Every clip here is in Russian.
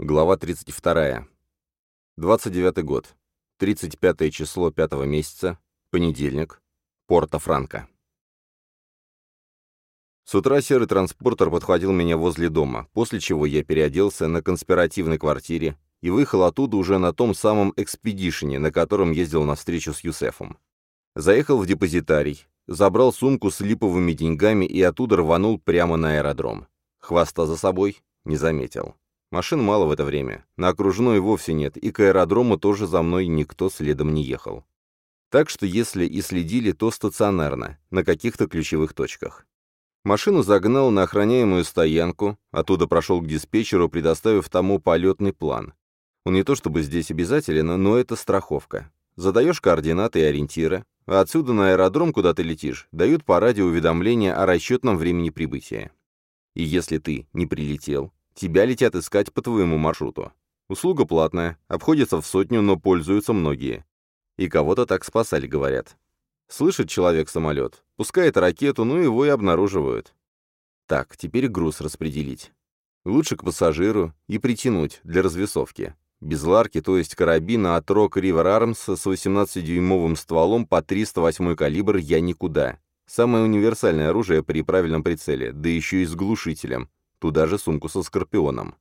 Глава 32. 29 год. 35 число 5 месяца. Понедельник. Порто-Франко. С утра серый транспортер подхватил меня возле дома, после чего я переоделся на конспиративной квартире и выехал оттуда уже на том самом экспедишене, на котором ездил на встречу с Юсефом. Заехал в депозитарий, забрал сумку с липовыми деньгами и оттуда рванул прямо на аэродром. Хвоста за собой не заметил. Машин мало в это время, на окружной вовсе нет, и к аэродрому тоже за мной никто следом не ехал. Так что если и следили, то стационарно, на каких-то ключевых точках. Машину загнал на охраняемую стоянку, оттуда прошел к диспетчеру, предоставив тому полетный план. Он не то чтобы здесь обязателен, но это страховка. Задаешь координаты и ориентиры, а отсюда на аэродром, куда ты летишь, дают по радио уведомление о расчетном времени прибытия. И если ты не прилетел, Тебя летят искать по твоему маршруту. Услуга платная, обходится в сотню, но пользуются многие. И кого-то так спасали, говорят. Слышит человек самолет, пускает ракету, ну его и обнаруживают. Так, теперь груз распределить. Лучше к пассажиру и притянуть для развесовки. Без ларки, то есть карабина от Rock River Arms с 18-дюймовым стволом по 308 калибр я никуда. Самое универсальное оружие при правильном прицеле, да еще и с глушителем. Туда же сумку со скорпионом.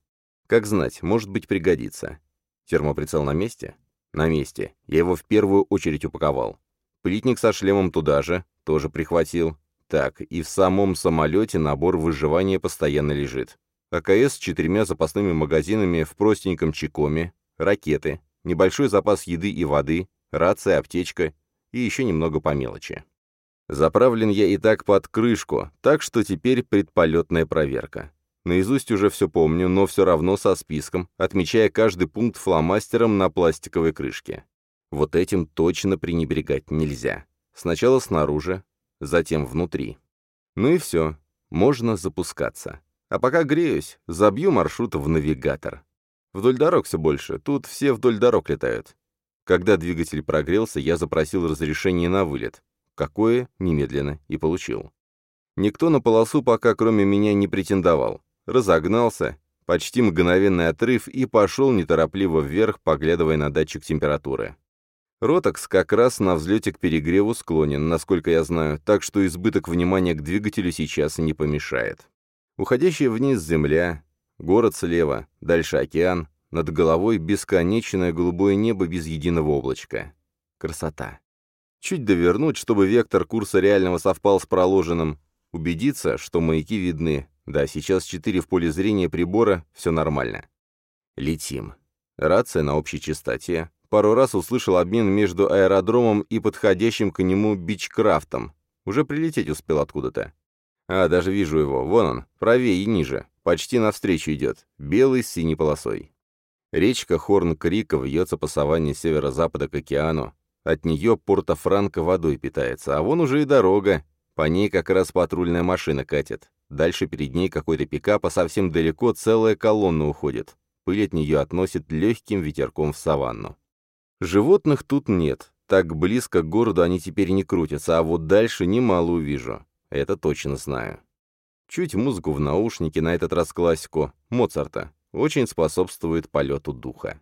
Как знать, может быть пригодится. Термоприцел на месте? На месте. Я его в первую очередь упаковал. Плитник со шлемом туда же, тоже прихватил. Так, и в самом самолете набор выживания постоянно лежит. АКС с четырьмя запасными магазинами в простеньком чекоме, ракеты, небольшой запас еды и воды, рация, аптечка и еще немного по мелочи. Заправлен я и так под крышку, так что теперь предполетная проверка. Наизусть уже все помню, но все равно со списком, отмечая каждый пункт фломастером на пластиковой крышке. Вот этим точно пренебрегать нельзя. Сначала снаружи, затем внутри. Ну и все, можно запускаться. А пока греюсь, забью маршрут в навигатор. Вдоль дорог все больше, тут все вдоль дорог летают. Когда двигатель прогрелся, я запросил разрешение на вылет. Какое? Немедленно. И получил. Никто на полосу пока кроме меня не претендовал разогнался, почти мгновенный отрыв и пошел неторопливо вверх, поглядывая на датчик температуры. Ротокс как раз на взлете к перегреву склонен, насколько я знаю, так что избыток внимания к двигателю сейчас не помешает. Уходящая вниз земля, город слева, дальше океан, над головой бесконечное голубое небо без единого облачка. Красота. Чуть довернуть, чтобы вектор курса реального совпал с проложенным, убедиться, что маяки видны, да, сейчас четыре в поле зрения прибора, все нормально. Летим. Рация на общей частоте. Пару раз услышал обмен между аэродромом и подходящим к нему бичкрафтом. Уже прилететь успел откуда-то. А, даже вижу его. Вон он, правее и ниже. Почти навстречу идет. Белый с синей полосой. Речка Хорн-Крика вьется по саванне северо-запада к океану. От нее Порто-Франко водой питается, а вон уже и дорога. По ней как раз патрульная машина катит. Дальше перед ней какой-то пикап, а совсем далеко целая колонна уходит. Пыль от нее относит легким ветерком в саванну. Животных тут нет. Так близко к городу они теперь не крутятся, а вот дальше немало увижу. Это точно знаю. Чуть музыку в наушнике, на этот раз классику, Моцарта, очень способствует полету духа.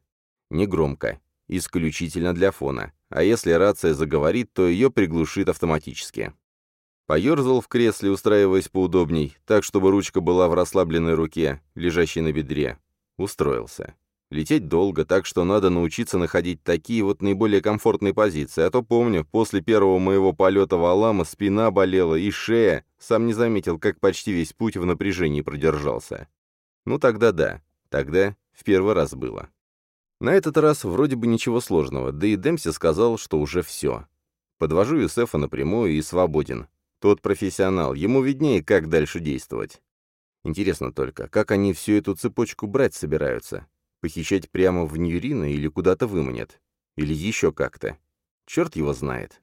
Негромко, исключительно для фона, а если рация заговорит, то ее приглушит автоматически. Поерзал в кресле, устраиваясь поудобней, так, чтобы ручка была в расслабленной руке, лежащей на бедре. Устроился. Лететь долго, так что надо научиться находить такие вот наиболее комфортные позиции. А то помню, после первого моего полета в Алама спина болела и шея. Сам не заметил, как почти весь путь в напряжении продержался. Ну тогда да, тогда в первый раз было. На этот раз вроде бы ничего сложного, да и Демси сказал, что уже все. Подвожу Юсефа напрямую и свободен. Тот профессионал, ему виднее, как дальше действовать. Интересно только, как они всю эту цепочку брать собираются? Похищать прямо в Ньюрина или куда-то выманят? Или еще как-то? Черт его знает.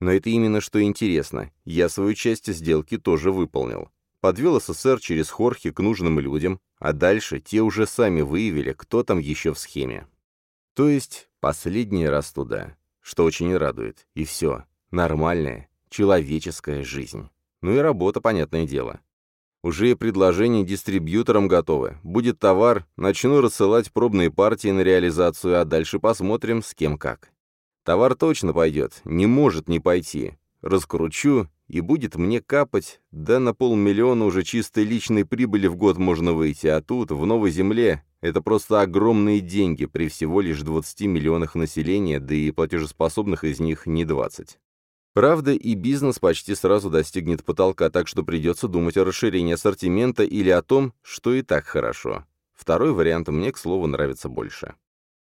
Но это именно что интересно. Я свою часть сделки тоже выполнил. Подвел СССР через Хорхи к нужным людям, а дальше те уже сами выявили, кто там еще в схеме. То есть последний раз туда, что очень радует. И все. Нормальное, человеческая жизнь. Ну и работа, понятное дело. Уже предложения дистрибьюторам готовы. Будет товар, начну рассылать пробные партии на реализацию, а дальше посмотрим, с кем как. Товар точно пойдет, не может не пойти. Раскручу, и будет мне капать, да на полмиллиона уже чистой личной прибыли в год можно выйти, а тут, в Новой Земле, это просто огромные деньги при всего лишь 20 миллионах населения, да и платежеспособных из них не 20. Правда, и бизнес почти сразу достигнет потолка, так что придется думать о расширении ассортимента или о том, что и так хорошо. Второй вариант мне, к слову, нравится больше.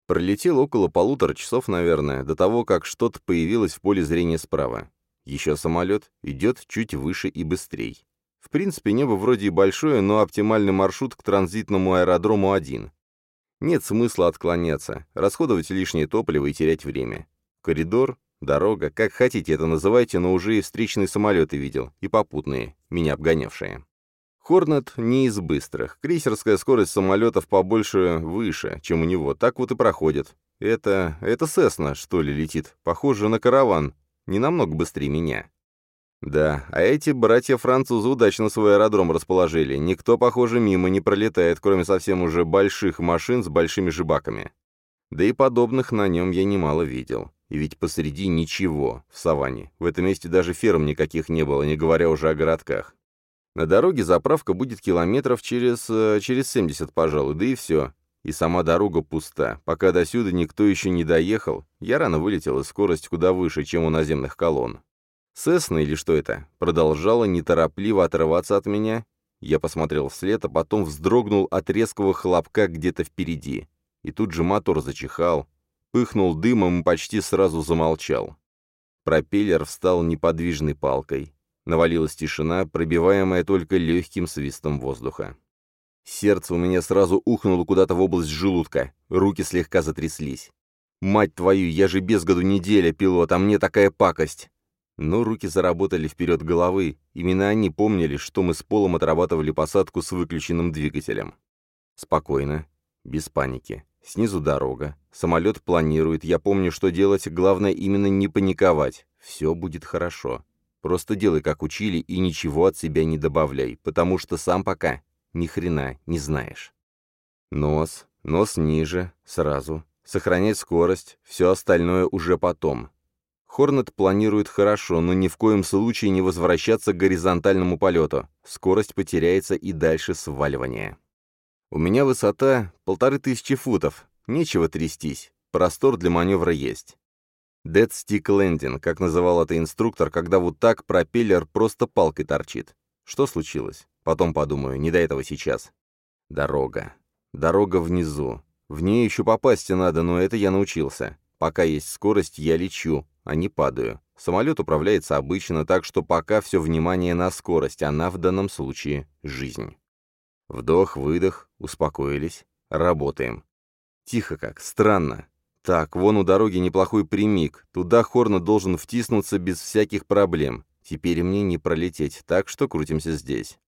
Пролетел около полутора часов, наверное, до того, как что-то появилось в поле зрения справа. Еще самолет идет чуть выше и быстрей. В принципе, небо вроде и большое, но оптимальный маршрут к транзитному аэродрому один. Нет смысла отклоняться, расходовать лишнее топливо и терять время. Коридор, Дорога, как хотите это называйте, но уже и встречные самолеты видел, и попутные, меня обгонявшие. Хорнет не из быстрых. Крейсерская скорость самолетов побольше выше, чем у него. Так вот и проходит. Это... это Сесна, что ли, летит. Похоже на караван. Не намного быстрее меня. Да, а эти братья-французы удачно свой аэродром расположили. Никто, похоже, мимо не пролетает, кроме совсем уже больших машин с большими жибаками. Да и подобных на нем я немало видел. И ведь посреди ничего, в саванне. В этом месте даже ферм никаких не было, не говоря уже о городках. На дороге заправка будет километров через... Э, через 70, пожалуй, да и все. И сама дорога пуста. Пока до сюда никто еще не доехал, я рано вылетел, и скорость куда выше, чем у наземных колонн. Сесна, или что это, продолжала неторопливо отрываться от меня. Я посмотрел вслед, а потом вздрогнул от резкого хлопка где-то впереди. И тут же мотор зачихал, пыхнул дымом и почти сразу замолчал. Пропеллер встал неподвижной палкой. Навалилась тишина, пробиваемая только легким свистом воздуха. Сердце у меня сразу ухнуло куда-то в область желудка, руки слегка затряслись. «Мать твою, я же без году неделя, пилот, а мне такая пакость!» Но руки заработали вперед головы, именно они помнили, что мы с Полом отрабатывали посадку с выключенным двигателем. Спокойно, без паники. Снизу дорога. Самолет планирует. Я помню, что делать. Главное именно не паниковать. Все будет хорошо. Просто делай, как учили, и ничего от себя не добавляй, потому что сам пока ни хрена не знаешь. Нос, нос ниже, сразу. Сохранять скорость, все остальное уже потом. Хорнет планирует хорошо, но ни в коем случае не возвращаться к горизонтальному полету. Скорость потеряется и дальше сваливание. У меня высота полторы тысячи футов, нечего трястись, простор для маневра есть. Dead Stick Landing, как называл это инструктор, когда вот так пропеллер просто палкой торчит. Что случилось? Потом подумаю, не до этого сейчас. Дорога. Дорога внизу. В нее еще попасть надо, но это я научился. Пока есть скорость, я лечу, а не падаю. Самолет управляется обычно, так что пока все внимание на скорость, она в данном случае — жизнь. Вдох, выдох, успокоились. Работаем. Тихо как, странно. Так, вон у дороги неплохой прямик. Туда Хорна должен втиснуться без всяких проблем. Теперь мне не пролететь, так что крутимся здесь.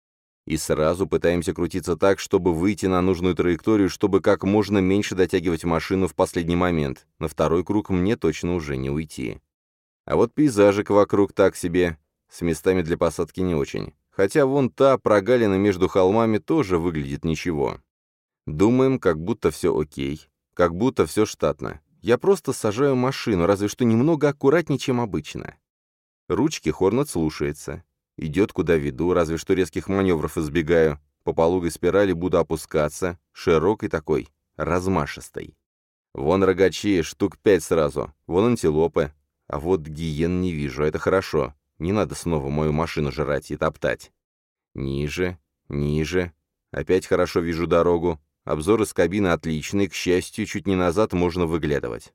И сразу пытаемся крутиться так, чтобы выйти на нужную траекторию, чтобы как можно меньше дотягивать машину в последний момент. На второй круг мне точно уже не уйти. А вот пейзажик вокруг так себе, с местами для посадки не очень. Хотя вон та прогалина между холмами тоже выглядит ничего. Думаем, как будто все окей, как будто все штатно. Я просто сажаю машину, разве что немного аккуратнее, чем обычно. Ручки Хорнет слушается. Идет, куда веду, разве что резких маневров избегаю. По пологой спирали буду опускаться, широкой такой, размашистой. Вон рогачи, штук пять сразу, вон антилопы. А вот гиен не вижу, это хорошо. Не надо снова мою машину жрать и топтать. Ниже, ниже. Опять хорошо вижу дорогу. Обзор из кабины отличный, к счастью, чуть не назад можно выглядывать.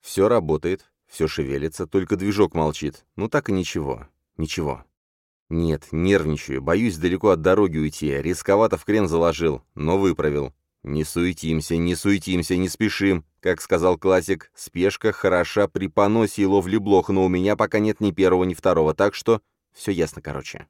Все работает, все шевелится, только движок молчит. Ну так и ничего. Ничего. Нет, нервничаю, боюсь далеко от дороги уйти. Рисковато в крен заложил, но выправил. Не суетимся, не суетимся, не спешим. Как сказал классик, спешка хороша при поносе и ловле блох, но у меня пока нет ни первого, ни второго, так что все ясно, короче.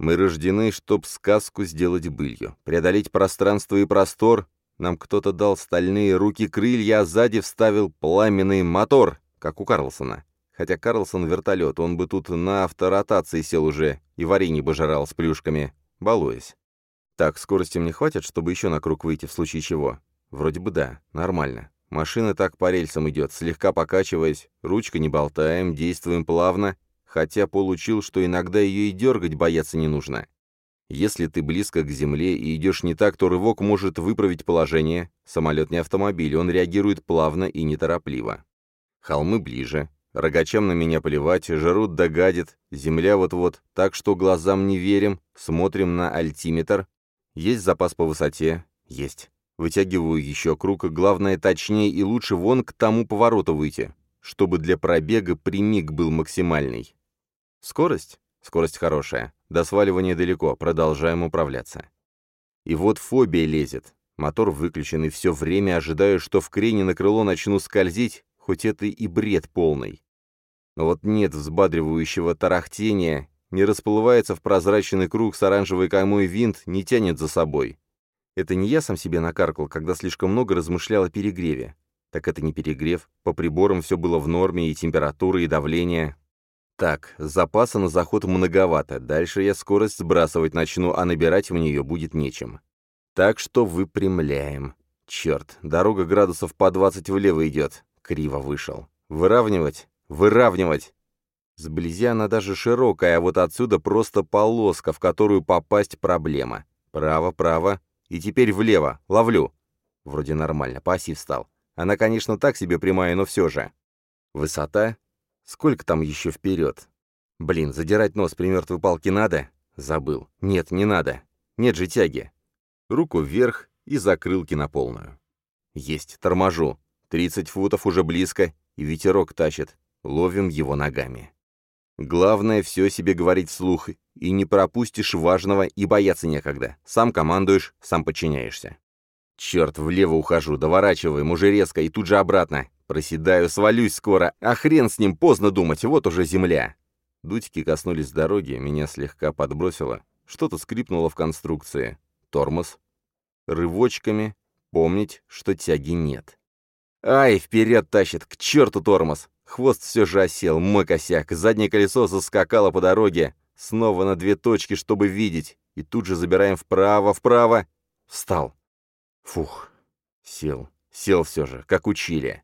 Мы рождены, чтоб сказку сделать былью, преодолеть пространство и простор. Нам кто-то дал стальные руки-крылья, а сзади вставил пламенный мотор, как у Карлсона. Хотя Карлсон вертолет, он бы тут на авторотации сел уже и варенье бы жрал с плюшками. балуясь. Так, скорости мне хватит, чтобы еще на круг выйти в случае чего? Вроде бы да, нормально. Машина так по рельсам идет, слегка покачиваясь, ручка не болтаем, действуем плавно, хотя получил, что иногда ее и дергать бояться не нужно. Если ты близко к земле и идешь не так, то рывок может выправить положение. Самолет не автомобиль, он реагирует плавно и неторопливо. Холмы ближе. Рогачам на меня плевать, жрут да гадит. Земля вот-вот, так что глазам не верим. Смотрим на альтиметр. Есть запас по высоте? Есть. Вытягиваю еще круг, главное точнее и лучше вон к тому повороту выйти, чтобы для пробега примик был максимальный. Скорость? Скорость хорошая. До сваливания далеко, продолжаем управляться. И вот фобия лезет. Мотор выключен, и все время ожидаю, что в крене на крыло начну скользить, хоть это и бред полный. Но вот нет взбадривающего тарахтения, не расплывается в прозрачный круг с оранжевой каймой винт, не тянет за собой. Это не я сам себе накаркал, когда слишком много размышлял о перегреве. Так это не перегрев, по приборам все было в норме, и температура, и давление. Так, запаса на заход многовато, дальше я скорость сбрасывать начну, а набирать в нее будет нечем. Так что выпрямляем. Черт, дорога градусов по 20 влево идет. Криво вышел. Выравнивать, выравнивать. Сблизи она даже широкая, а вот отсюда просто полоска, в которую попасть проблема. Право, право. И теперь влево. Ловлю. Вроде нормально, по оси встал. Она, конечно, так себе прямая, но все же. Высота Сколько там еще вперед? Блин, задирать нос при мертвой палке надо? Забыл. Нет, не надо. Нет же тяги. Руку вверх и закрылки на полную. Есть, торможу. 30 футов уже близко, и ветерок тащит. Ловим его ногами. Главное все себе говорить вслух, и не пропустишь важного, и бояться некогда. Сам командуешь, сам подчиняешься. Черт, влево ухожу, доворачиваем, уже резко, и тут же обратно. Проседаю, свалюсь скоро, а хрен с ним, поздно думать, вот уже земля. Дудьки коснулись дороги, меня слегка подбросило. Что-то скрипнуло в конструкции. Тормоз. Рывочками. Помнить, что тяги нет. Ай, вперед тащит, к черту тормоз. Хвост все же осел, мой косяк. Заднее колесо заскакало по дороге. Снова на две точки, чтобы видеть. И тут же забираем вправо, вправо. Встал. Фух. Сел. Сел все же, как учили.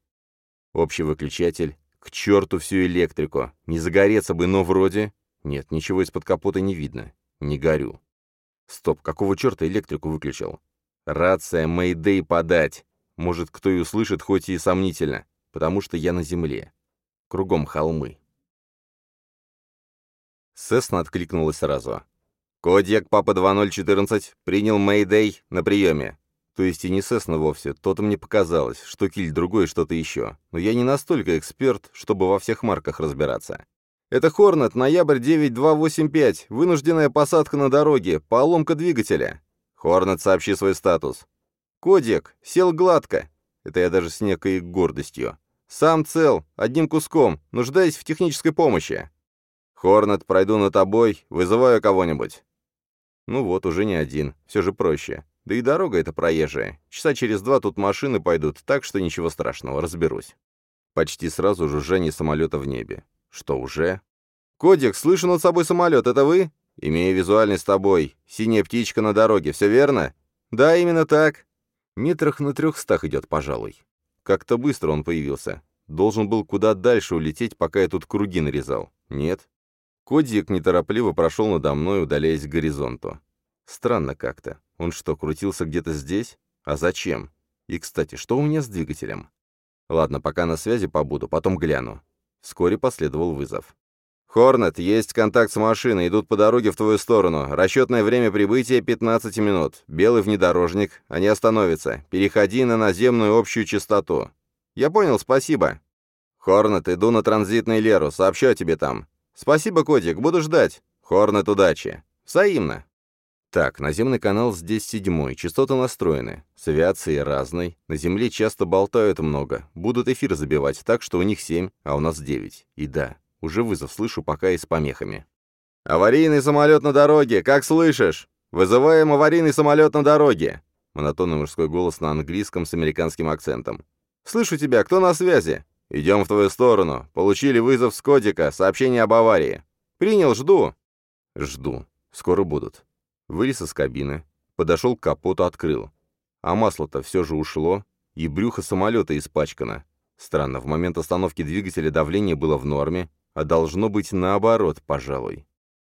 Общий выключатель. К черту всю электрику. Не загореться бы, но вроде... Нет, ничего из-под капота не видно. Не горю. Стоп, какого черта электрику выключил? Рация Мэйдэй подать. Может, кто и услышит, хоть и сомнительно. Потому что я на земле. Кругом холмы. Сесна откликнулась сразу. «Кодек Папа 2014 принял Мэйдэй на приеме. То есть и не Сесна вовсе, то-то мне показалось, что киль другой что-то еще. Но я не настолько эксперт, чтобы во всех марках разбираться. Это Хорнет, ноябрь 9285, вынужденная посадка на дороге, поломка двигателя. Хорнет, сообщи свой статус. Кодек, сел гладко. Это я даже с некой гордостью. Сам цел, одним куском, нуждаясь в технической помощи. Хорнет, пройду на тобой, вызываю кого-нибудь. Ну вот, уже не один, все же проще. Да и дорога эта проезжая. Часа через два тут машины пойдут, так что ничего страшного, разберусь. Почти сразу жужжание самолета в небе. Что, уже? «Кодик, слышу над собой самолет, это вы?» «Имею визуальный с тобой. Синяя птичка на дороге, все верно?» «Да, именно так». Метрах на трехстах идет, пожалуй. Как-то быстро он появился. Должен был куда дальше улететь, пока я тут круги нарезал. Нет. Кодик неторопливо прошел надо мной, удаляясь к горизонту. Странно как-то. Он что, крутился где-то здесь? А зачем? И, кстати, что у меня с двигателем? Ладно, пока на связи побуду, потом гляну. Вскоре последовал вызов. «Хорнет, есть контакт с машиной, идут по дороге в твою сторону. Расчетное время прибытия 15 минут. Белый внедорожник, они остановятся. Переходи на наземную общую частоту». «Я понял, спасибо». «Хорнет, иду на транзитный Леру, сообщу о тебе там». «Спасибо, Кодик, буду ждать». «Хорнет, удачи». «Взаимно». Так, наземный канал здесь седьмой, частоты настроены. С авиацией разной. На Земле часто болтают много. Будут эфир забивать, так что у них семь, а у нас девять. И да, уже вызов слышу, пока и с помехами. «Аварийный самолет на дороге! Как слышишь? Вызываем аварийный самолет на дороге!» Монотонный мужской голос на английском с американским акцентом. «Слышу тебя, кто на связи?» «Идем в твою сторону. Получили вызов с кодика, сообщение об аварии». «Принял, жду». «Жду. Скоро будут». Вылез из кабины, подошел к капоту, открыл. А масло-то все же ушло, и брюхо самолета испачкано. Странно, в момент остановки двигателя давление было в норме, а должно быть наоборот, пожалуй.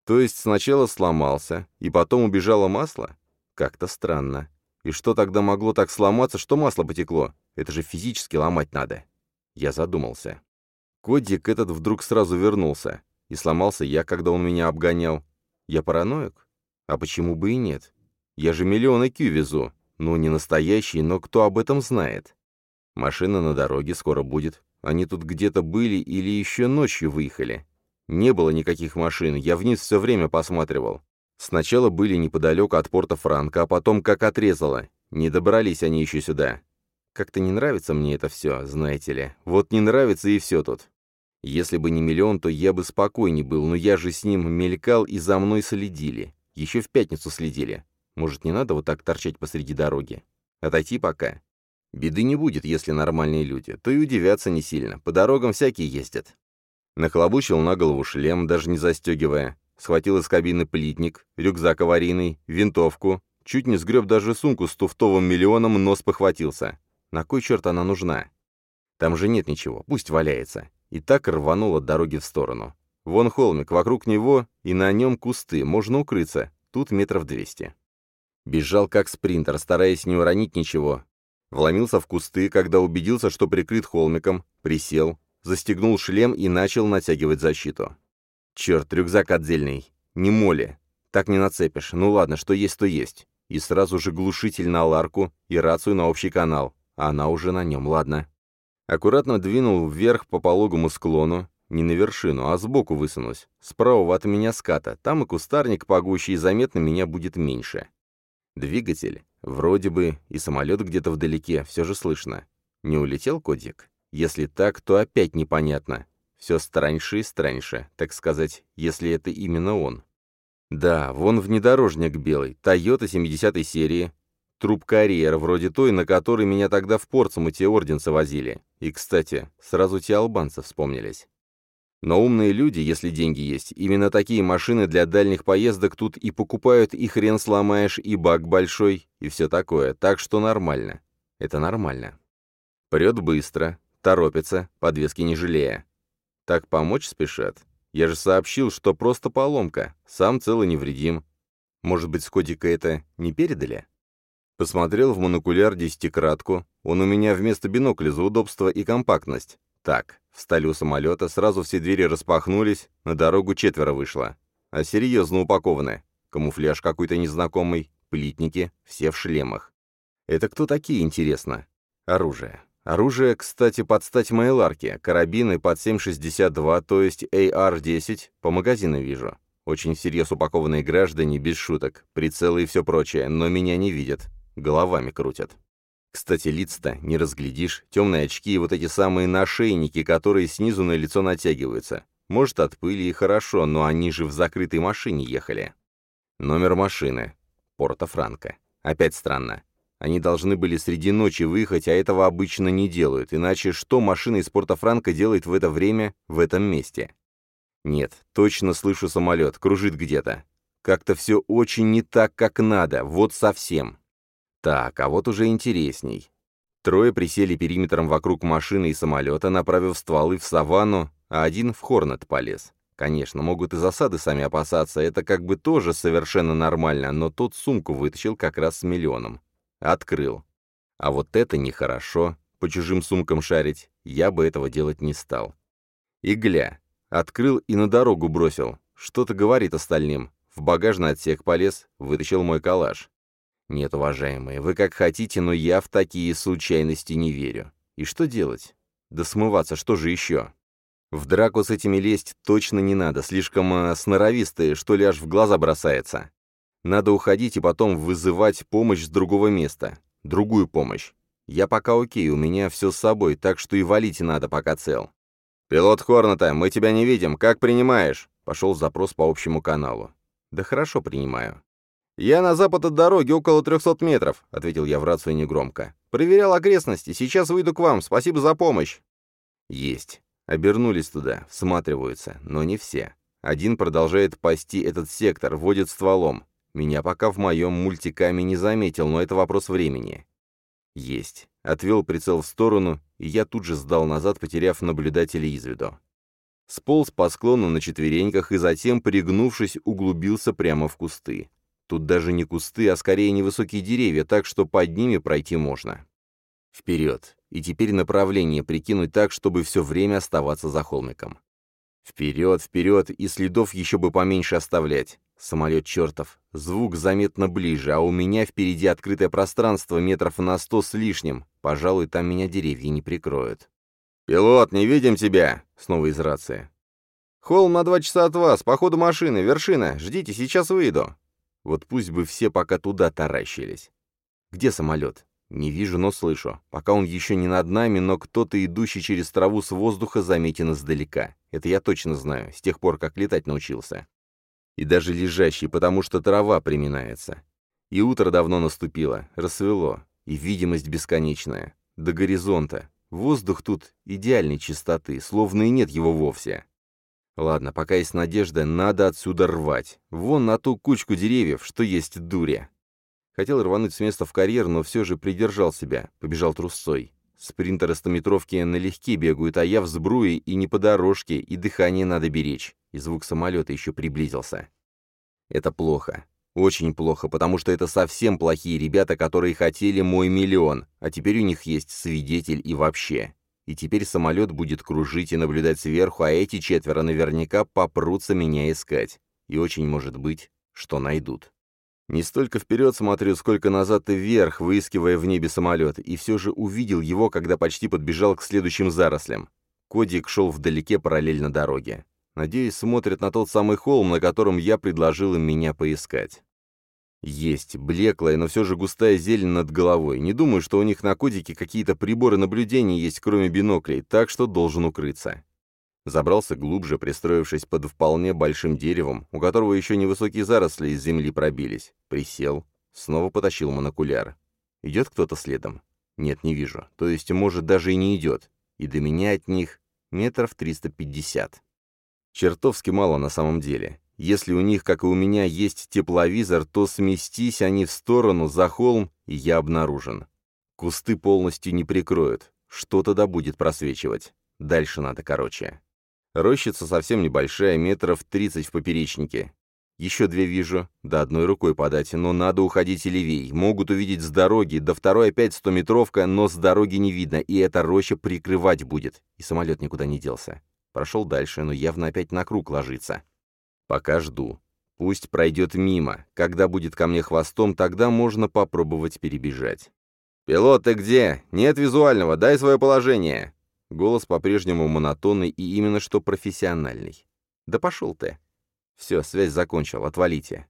То есть сначала сломался, и потом убежало масло? Как-то странно. И что тогда могло так сломаться, что масло потекло? Это же физически ломать надо. Я задумался. Кодик этот вдруг сразу вернулся. И сломался я, когда он меня обгонял. Я параноик? А почему бы и нет? Я же миллионы кью везу. Ну, не настоящий, но кто об этом знает? Машина на дороге скоро будет. Они тут где-то были или еще ночью выехали. Не было никаких машин, я вниз все время посматривал. Сначала были неподалеку от порта Франка, а потом как отрезало. Не добрались они еще сюда. Как-то не нравится мне это все, знаете ли. Вот не нравится и все тут. Если бы не миллион, то я бы спокойней был, но я же с ним мелькал и за мной следили. Еще в пятницу следили. Может, не надо вот так торчать посреди дороги? Отойти пока. Беды не будет, если нормальные люди. То и удивятся не сильно. По дорогам всякие ездят. Нахлобучил на голову шлем, даже не застегивая. Схватил из кабины плитник, рюкзак аварийный, винтовку. Чуть не сгреб даже сумку с туфтовым миллионом, но спохватился. На кой черт она нужна? Там же нет ничего, пусть валяется. И так рванул от дороги в сторону. Вон холмик, вокруг него, и на нем кусты, можно укрыться. Тут метров двести. Бежал как спринтер, стараясь не уронить ничего. Вломился в кусты, когда убедился, что прикрыт холмиком, присел, застегнул шлем и начал натягивать защиту. Черт, рюкзак отдельный. Не моли. Так не нацепишь. Ну ладно, что есть, то есть. И сразу же глушитель на ларку и рацию на общий канал. А она уже на нем, ладно. Аккуратно двинул вверх по пологому склону, не на вершину, а сбоку высунусь. Справа от меня ската, там и кустарник погуще, и заметно меня будет меньше. Двигатель. Вроде бы и самолет где-то вдалеке, все же слышно. Не улетел кодик? Если так, то опять непонятно. Все страньше и страньше, так сказать, если это именно он. Да, вон внедорожник белый, Тойота 70-й серии. Труп-карьер, вроде той, на которой меня тогда в Портсмуте орденцы возили. И, кстати, сразу те албанцы вспомнились. Но умные люди, если деньги есть, именно такие машины для дальних поездок тут и покупают, и хрен сломаешь, и бак большой, и все такое, так что нормально. Это нормально. Прет быстро, торопится, подвески не жалея. Так помочь спешат? Я же сообщил, что просто поломка, сам целый невредим. Может быть, с кодика это не передали? Посмотрел в монокуляр десятикратку, он у меня вместо бинокля за удобство и компактность. Так, встали у самолета, сразу все двери распахнулись, на дорогу четверо вышло. А серьезно упакованы. Камуфляж какой-то незнакомый, плитники, все в шлемах. Это кто такие, интересно? Оружие. Оружие, кстати, под стать моей ларке. Карабины под 7,62, то есть AR-10, по магазину вижу. Очень всерьез упакованные граждане, без шуток. Прицелы и все прочее, но меня не видят. Головами крутят. Кстати, лиц-то не разглядишь. Темные очки и вот эти самые нашейники, которые снизу на лицо натягиваются. Может, от пыли и хорошо, но они же в закрытой машине ехали. Номер машины. Порто-Франко. Опять странно. Они должны были среди ночи выехать, а этого обычно не делают, иначе что машина из Порто-Франко делает в это время в этом месте? Нет, точно слышу самолет, кружит где-то. Как-то все очень не так, как надо, вот совсем. Так, а вот уже интересней. Трое присели периметром вокруг машины и самолета, направив стволы в саванну, а один в Хорнет полез. Конечно, могут и засады сами опасаться, это как бы тоже совершенно нормально, но тот сумку вытащил как раз с миллионом. Открыл. А вот это нехорошо, по чужим сумкам шарить, я бы этого делать не стал. И гля, открыл и на дорогу бросил. Что-то говорит остальным. В багажный отсек полез, вытащил мой калаш. Нет, уважаемые, вы как хотите, но я в такие случайности не верю. И что делать? Да смываться, что же еще? В драку с этими лезть точно не надо, слишком э, сноровистые, что ли аж в глаза бросается. Надо уходить и потом вызывать помощь с другого места. Другую помощь. Я пока окей, у меня все с собой, так что и валить надо, пока цел. «Пилот Хорната, мы тебя не видим, как принимаешь?» Пошел запрос по общему каналу. «Да хорошо принимаю». «Я на запад от дороги, около 300 метров», — ответил я в рацию негромко. «Проверял окрестности, сейчас выйду к вам, спасибо за помощь». «Есть». Обернулись туда, всматриваются, но не все. Один продолжает пасти этот сектор, водит стволом. Меня пока в моем мультикаме не заметил, но это вопрос времени. Есть. Отвел прицел в сторону, и я тут же сдал назад, потеряв наблюдателя из виду. Сполз по склону на четвереньках и затем, пригнувшись, углубился прямо в кусты. Тут даже не кусты, а скорее невысокие деревья, так что под ними пройти можно. Вперед. И теперь направление прикинуть так, чтобы все время оставаться за холмиком. Вперед, вперед, и следов еще бы поменьше оставлять. Самолет чертов. Звук заметно ближе, а у меня впереди открытое пространство метров на сто с лишним. Пожалуй, там меня деревья не прикроют. «Пилот, не видим тебя!» — снова из рации. «Холм на два часа от вас, по ходу машины, вершина. Ждите, сейчас выйду». Вот пусть бы все пока туда таращились. Где самолет? Не вижу, но слышу. Пока он еще не над нами, но кто-то, идущий через траву с воздуха, заметен издалека. Это я точно знаю, с тех пор, как летать научился. И даже лежащий, потому что трава приминается. И утро давно наступило, рассвело, и видимость бесконечная. До горизонта. Воздух тут идеальной чистоты, словно и нет его вовсе. Ладно, пока есть надежда, надо отсюда рвать. Вон на ту кучку деревьев, что есть дуря. Хотел рвануть с места в карьер, но все же придержал себя, побежал трусцой. Спринтеры стометровки налегке бегают, а я в сбруе и не по дорожке, и дыхание надо беречь. И звук самолета еще приблизился. Это плохо. Очень плохо, потому что это совсем плохие ребята, которые хотели мой миллион, а теперь у них есть свидетель и вообще. И теперь самолет будет кружить и наблюдать сверху, а эти четверо наверняка попрутся меня искать. И очень может быть, что найдут. Не столько вперед смотрю, сколько назад и вверх, выискивая в небе самолет, и все же увидел его, когда почти подбежал к следующим зарослям. Кодик шел вдалеке параллельно дороге. Надеюсь, смотрят на тот самый холм, на котором я предложил им меня поискать. Есть, блеклая, но все же густая зелень над головой. Не думаю, что у них на кодике какие-то приборы наблюдения есть, кроме биноклей, так что должен укрыться. Забрался глубже, пристроившись под вполне большим деревом, у которого еще невысокие заросли из земли пробились. Присел, снова потащил монокуляр. Идет кто-то следом? Нет, не вижу. То есть, может, даже и не идет. И до меня от них метров 350. Чертовски мало на самом деле. Если у них, как и у меня, есть тепловизор, то сместись они в сторону, за холм, и я обнаружен. Кусты полностью не прикроют. Что-то да будет просвечивать. Дальше надо короче. Рощица совсем небольшая, метров 30 в поперечнике. Еще две вижу, да одной рукой подать, но надо уходить и левей. Могут увидеть с дороги, до второй опять стометровка, но с дороги не видно, и эта роща прикрывать будет. И самолет никуда не делся. Прошел дальше, но явно опять на круг ложится. Пока жду. Пусть пройдет мимо. Когда будет ко мне хвостом, тогда можно попробовать перебежать. «Пилот, ты где? Нет визуального, дай свое положение!» Голос по-прежнему монотонный и именно что профессиональный. «Да пошел ты!» «Все, связь закончил, отвалите!»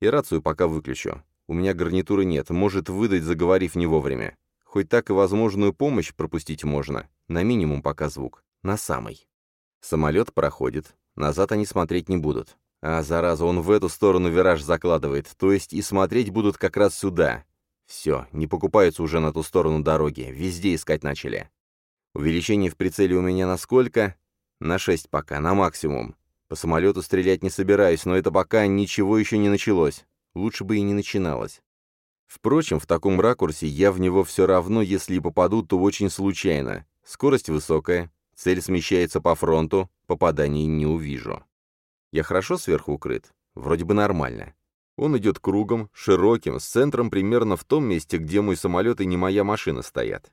«И рацию пока выключу. У меня гарнитуры нет, может выдать, заговорив не вовремя. Хоть так и возможную помощь пропустить можно. На минимум пока звук. На самый. Самолет проходит. Назад они смотреть не будут. А, зараза, он в эту сторону вираж закладывает. То есть и смотреть будут как раз сюда. Все, не покупаются уже на ту сторону дороги. Везде искать начали. Увеличение в прицеле у меня на сколько? На 6 пока, на максимум. По самолету стрелять не собираюсь, но это пока ничего еще не началось. Лучше бы и не начиналось. Впрочем, в таком ракурсе я в него все равно, если и попаду, то очень случайно. Скорость высокая, цель смещается по фронту, попаданий не увижу. Я хорошо сверху укрыт? Вроде бы нормально. Он идет кругом, широким, с центром примерно в том месте, где мой самолет и не моя машина стоят.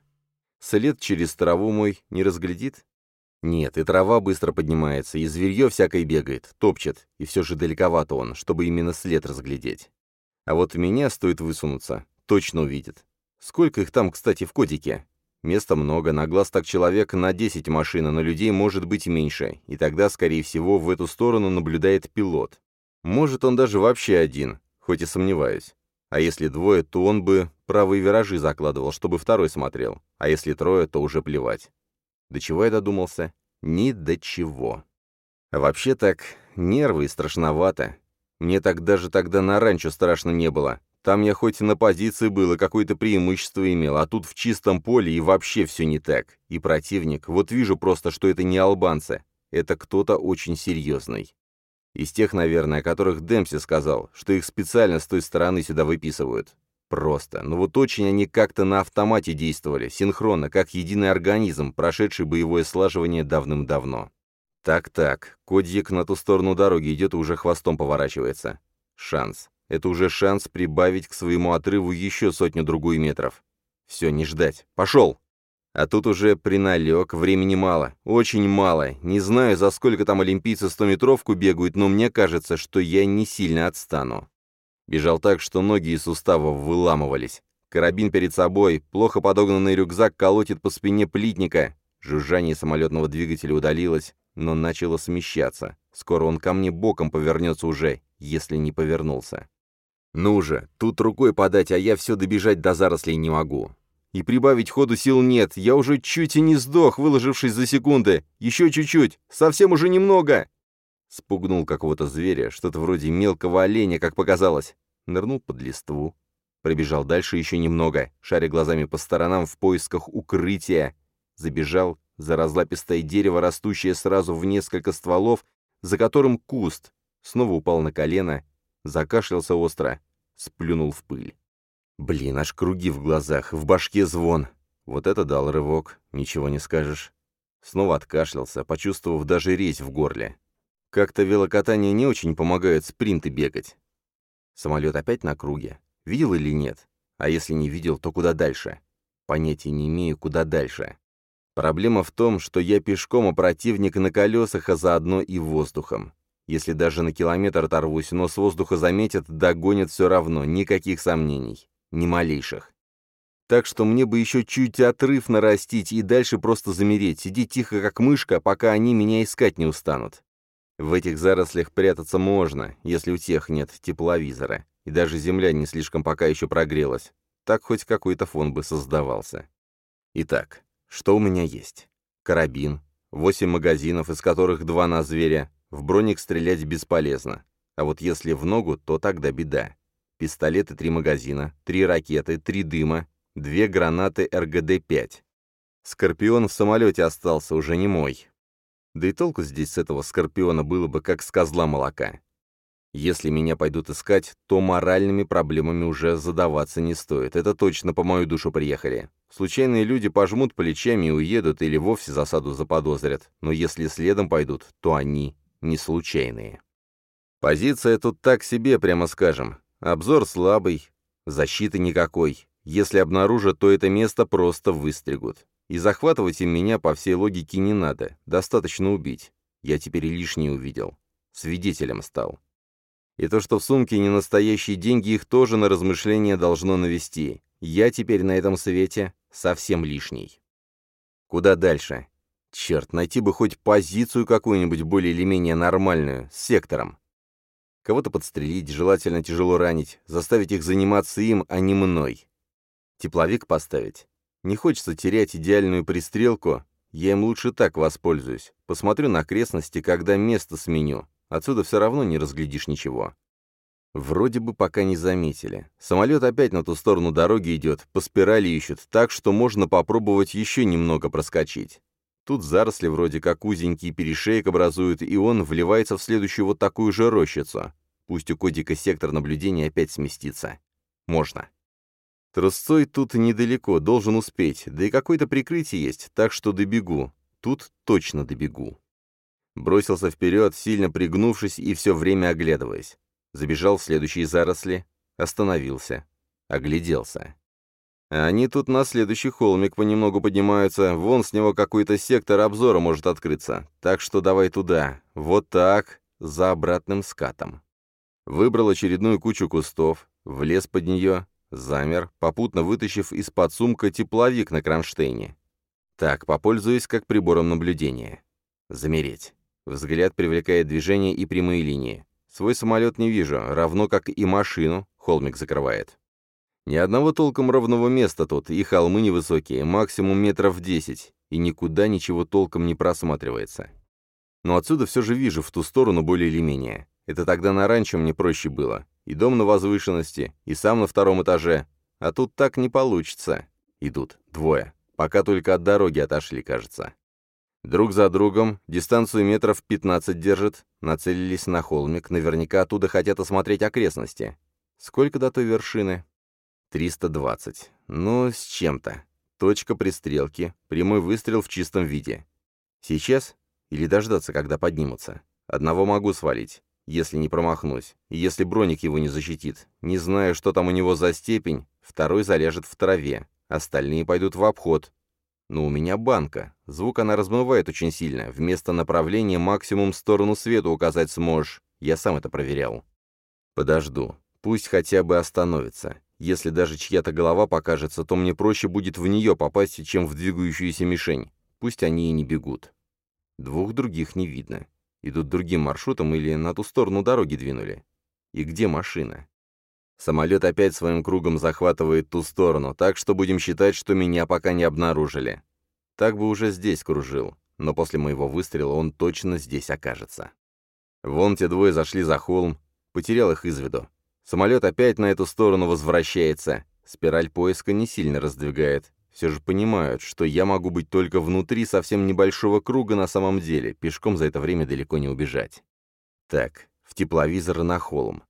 След через траву мой не разглядит? Нет, и трава быстро поднимается, и зверье всякое бегает, топчет, и все же далековато он, чтобы именно след разглядеть. А вот меня стоит высунуться, точно увидит. Сколько их там, кстати, в кодике? Места много, на глаз так человек на 10 машин, а на людей может быть меньше, и тогда, скорее всего, в эту сторону наблюдает пилот. Может, он даже вообще один, хоть и сомневаюсь. А если двое, то он бы правые виражи закладывал, чтобы второй смотрел. А если трое, то уже плевать. До чего я додумался? Ни до чего. Вообще так, нервы и страшновато. Мне так даже тогда на ранчо страшно не было. Там я хоть на позиции был и какое-то преимущество имел, а тут в чистом поле и вообще все не так. И противник, вот вижу просто, что это не албанцы. Это кто-то очень серьезный. Из тех, наверное, о которых Демпси сказал, что их специально с той стороны сюда выписывают. Просто. Но вот очень они как-то на автомате действовали, синхронно, как единый организм, прошедший боевое слаживание давным-давно. Так-так, Кодьек на ту сторону дороги идет и уже хвостом поворачивается. Шанс. Это уже шанс прибавить к своему отрыву еще сотню-другую метров. Все, не ждать. Пошел! А тут уже приналег, времени мало, очень мало. Не знаю, за сколько там олимпийцы стометровку бегают, но мне кажется, что я не сильно отстану. Бежал так, что ноги из суставов выламывались. Карабин перед собой, плохо подогнанный рюкзак колотит по спине плитника. Жужжание самолетного двигателя удалилось, но начало смещаться. Скоро он ко мне боком повернется уже, если не повернулся. Ну же, тут рукой подать, а я все добежать до зарослей не могу. И прибавить ходу сил нет, я уже чуть и не сдох, выложившись за секунды. Еще чуть-чуть, совсем уже немного. Спугнул какого-то зверя, что-то вроде мелкого оленя, как показалось. Нырнул под листву. Пробежал дальше еще немного, шаря глазами по сторонам в поисках укрытия. Забежал за разлапистое дерево, растущее сразу в несколько стволов, за которым куст. Снова упал на колено, закашлялся остро, сплюнул в пыль. Блин, аж круги в глазах, в башке звон. Вот это дал рывок, ничего не скажешь. Снова откашлялся, почувствовав даже резь в горле. Как-то велокатание не очень помогает спринты бегать. Самолет опять на круге. Видел или нет? А если не видел, то куда дальше? Понятия не имею, куда дальше. Проблема в том, что я пешком, а противник на колесах, а заодно и воздухом. Если даже на километр оторвусь, но с воздуха заметят, догонят все равно, никаких сомнений ни малейших. Так что мне бы еще чуть отрыв нарастить и дальше просто замереть, сидеть тихо, как мышка, пока они меня искать не устанут. В этих зарослях прятаться можно, если у тех нет тепловизора, и даже земля не слишком пока еще прогрелась. Так хоть какой-то фон бы создавался. Итак, что у меня есть? Карабин, восемь магазинов, из которых два на зверя, в броник стрелять бесполезно. А вот если в ногу, то тогда беда пистолет и три магазина, три ракеты, три дыма, две гранаты РГД-5. Скорпион в самолете остался, уже не мой. Да и толку здесь с этого Скорпиона было бы, как с козла молока. Если меня пойдут искать, то моральными проблемами уже задаваться не стоит. Это точно по мою душу приехали. Случайные люди пожмут плечами и уедут или вовсе засаду заподозрят. Но если следом пойдут, то они не случайные. Позиция тут так себе, прямо скажем. Обзор слабый, защиты никакой. Если обнаружат, то это место просто выстригут. И захватывать им меня по всей логике не надо, достаточно убить. Я теперь лишнее увидел. Свидетелем стал. И то, что в сумке не настоящие деньги, их тоже на размышления должно навести. Я теперь на этом свете совсем лишний. Куда дальше? Черт, найти бы хоть позицию какую-нибудь более или менее нормальную, с сектором. Кого-то подстрелить, желательно тяжело ранить, заставить их заниматься им, а не мной. Тепловик поставить. Не хочется терять идеальную пристрелку, я им лучше так воспользуюсь. Посмотрю на окрестности, когда место сменю. Отсюда все равно не разглядишь ничего. Вроде бы пока не заметили. Самолет опять на ту сторону дороги идет, по спирали ищут, так что можно попробовать еще немного проскочить. Тут заросли вроде как узенький перешеек образуют, и он вливается в следующую вот такую же рощицу. Пусть у Кодика сектор наблюдения опять сместится. Можно. Трусцой тут недалеко, должен успеть, да и какое-то прикрытие есть, так что добегу. Тут точно добегу. Бросился вперед, сильно пригнувшись и все время оглядываясь. Забежал в следующие заросли, остановился, огляделся. Они тут на следующий холмик понемногу поднимаются, вон с него какой-то сектор обзора может открыться. Так что давай туда. Вот так, за обратным скатом. Выбрал очередную кучу кустов, влез под нее, замер, попутно вытащив из-под сумка тепловик на кронштейне. Так, попользуюсь как прибором наблюдения. Замереть. Взгляд привлекает движение и прямые линии. Свой самолет не вижу, равно как и машину, холмик закрывает. Ни одного толком ровного места тут, и холмы невысокие, максимум метров десять, и никуда ничего толком не просматривается. Но отсюда все же вижу в ту сторону более или менее. Это тогда на ранчо мне проще было. И дом на возвышенности, и сам на втором этаже. А тут так не получится. Идут. Двое. Пока только от дороги отошли, кажется. Друг за другом, дистанцию метров 15 держат, нацелились на холмик, наверняка оттуда хотят осмотреть окрестности. Сколько до той вершины? 320. Ну, с чем-то. Точка пристрелки, прямой выстрел в чистом виде. Сейчас? Или дождаться, когда поднимутся? Одного могу свалить, если не промахнусь, и если броник его не защитит. Не знаю, что там у него за степень, второй заляжет в траве, остальные пойдут в обход. Но у меня банка, звук она размывает очень сильно, вместо направления максимум сторону света указать сможешь, я сам это проверял. Подожду, пусть хотя бы остановится. Если даже чья-то голова покажется, то мне проще будет в нее попасть, чем в двигающуюся мишень. Пусть они и не бегут. Двух других не видно. Идут другим маршрутом или на ту сторону дороги двинули. И где машина? Самолет опять своим кругом захватывает ту сторону, так что будем считать, что меня пока не обнаружили. Так бы уже здесь кружил, но после моего выстрела он точно здесь окажется. Вон те двое зашли за холм, потерял их из виду. Самолет опять на эту сторону возвращается. Спираль поиска не сильно раздвигает. Все же понимают, что я могу быть только внутри совсем небольшого круга на самом деле, пешком за это время далеко не убежать. Так, в тепловизор на холм.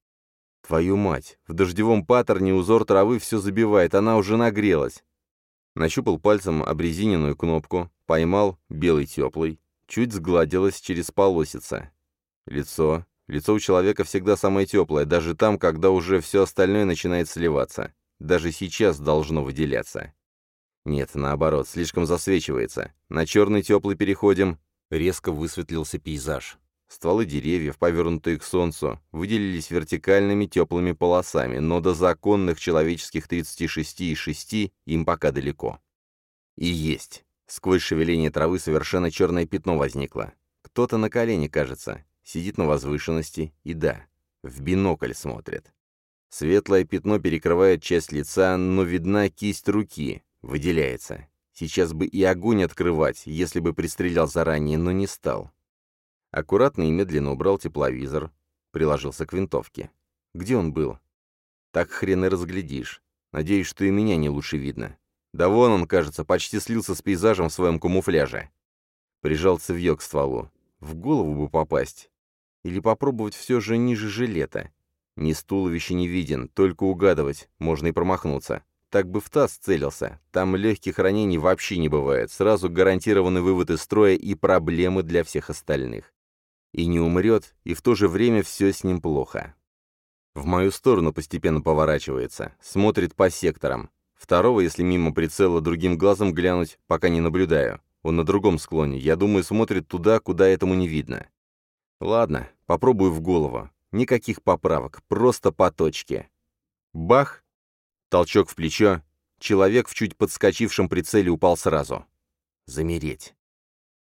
Твою мать, в дождевом паттерне узор травы все забивает, она уже нагрелась. Нащупал пальцем обрезиненную кнопку, поймал белый теплый, чуть сгладилась через полосица. Лицо, Лицо у человека всегда самое теплое, даже там, когда уже все остальное начинает сливаться. Даже сейчас должно выделяться. Нет, наоборот, слишком засвечивается. На черный теплый переходим. Резко высветлился пейзаж. Стволы деревьев, повернутые к солнцу, выделились вертикальными теплыми полосами, но до законных человеческих 36,6 им пока далеко. И есть. Сквозь шевеление травы совершенно черное пятно возникло. Кто-то на колени, кажется сидит на возвышенности и, да, в бинокль смотрит. Светлое пятно перекрывает часть лица, но видна кисть руки, выделяется. Сейчас бы и огонь открывать, если бы пристрелял заранее, но не стал. Аккуратно и медленно убрал тепловизор, приложился к винтовке. Где он был? Так хрен и разглядишь. Надеюсь, что и меня не лучше видно. Да вон он, кажется, почти слился с пейзажем в своем камуфляже. Прижал цевьё к стволу. В голову бы попасть. Или попробовать все же ниже жилета? Ни с туловища не виден, только угадывать, можно и промахнуться. Так бы в таз целился. Там легких ранений вообще не бывает. Сразу гарантированный вывод из строя и проблемы для всех остальных. И не умрет, и в то же время все с ним плохо. В мою сторону постепенно поворачивается, смотрит по секторам. Второго, если мимо прицела другим глазом глянуть, пока не наблюдаю. Он на другом склоне, я думаю, смотрит туда, куда этому не видно. Ладно, попробую в голову. Никаких поправок, просто по точке. Бах! Толчок в плечо. Человек в чуть подскочившем прицеле упал сразу. Замереть.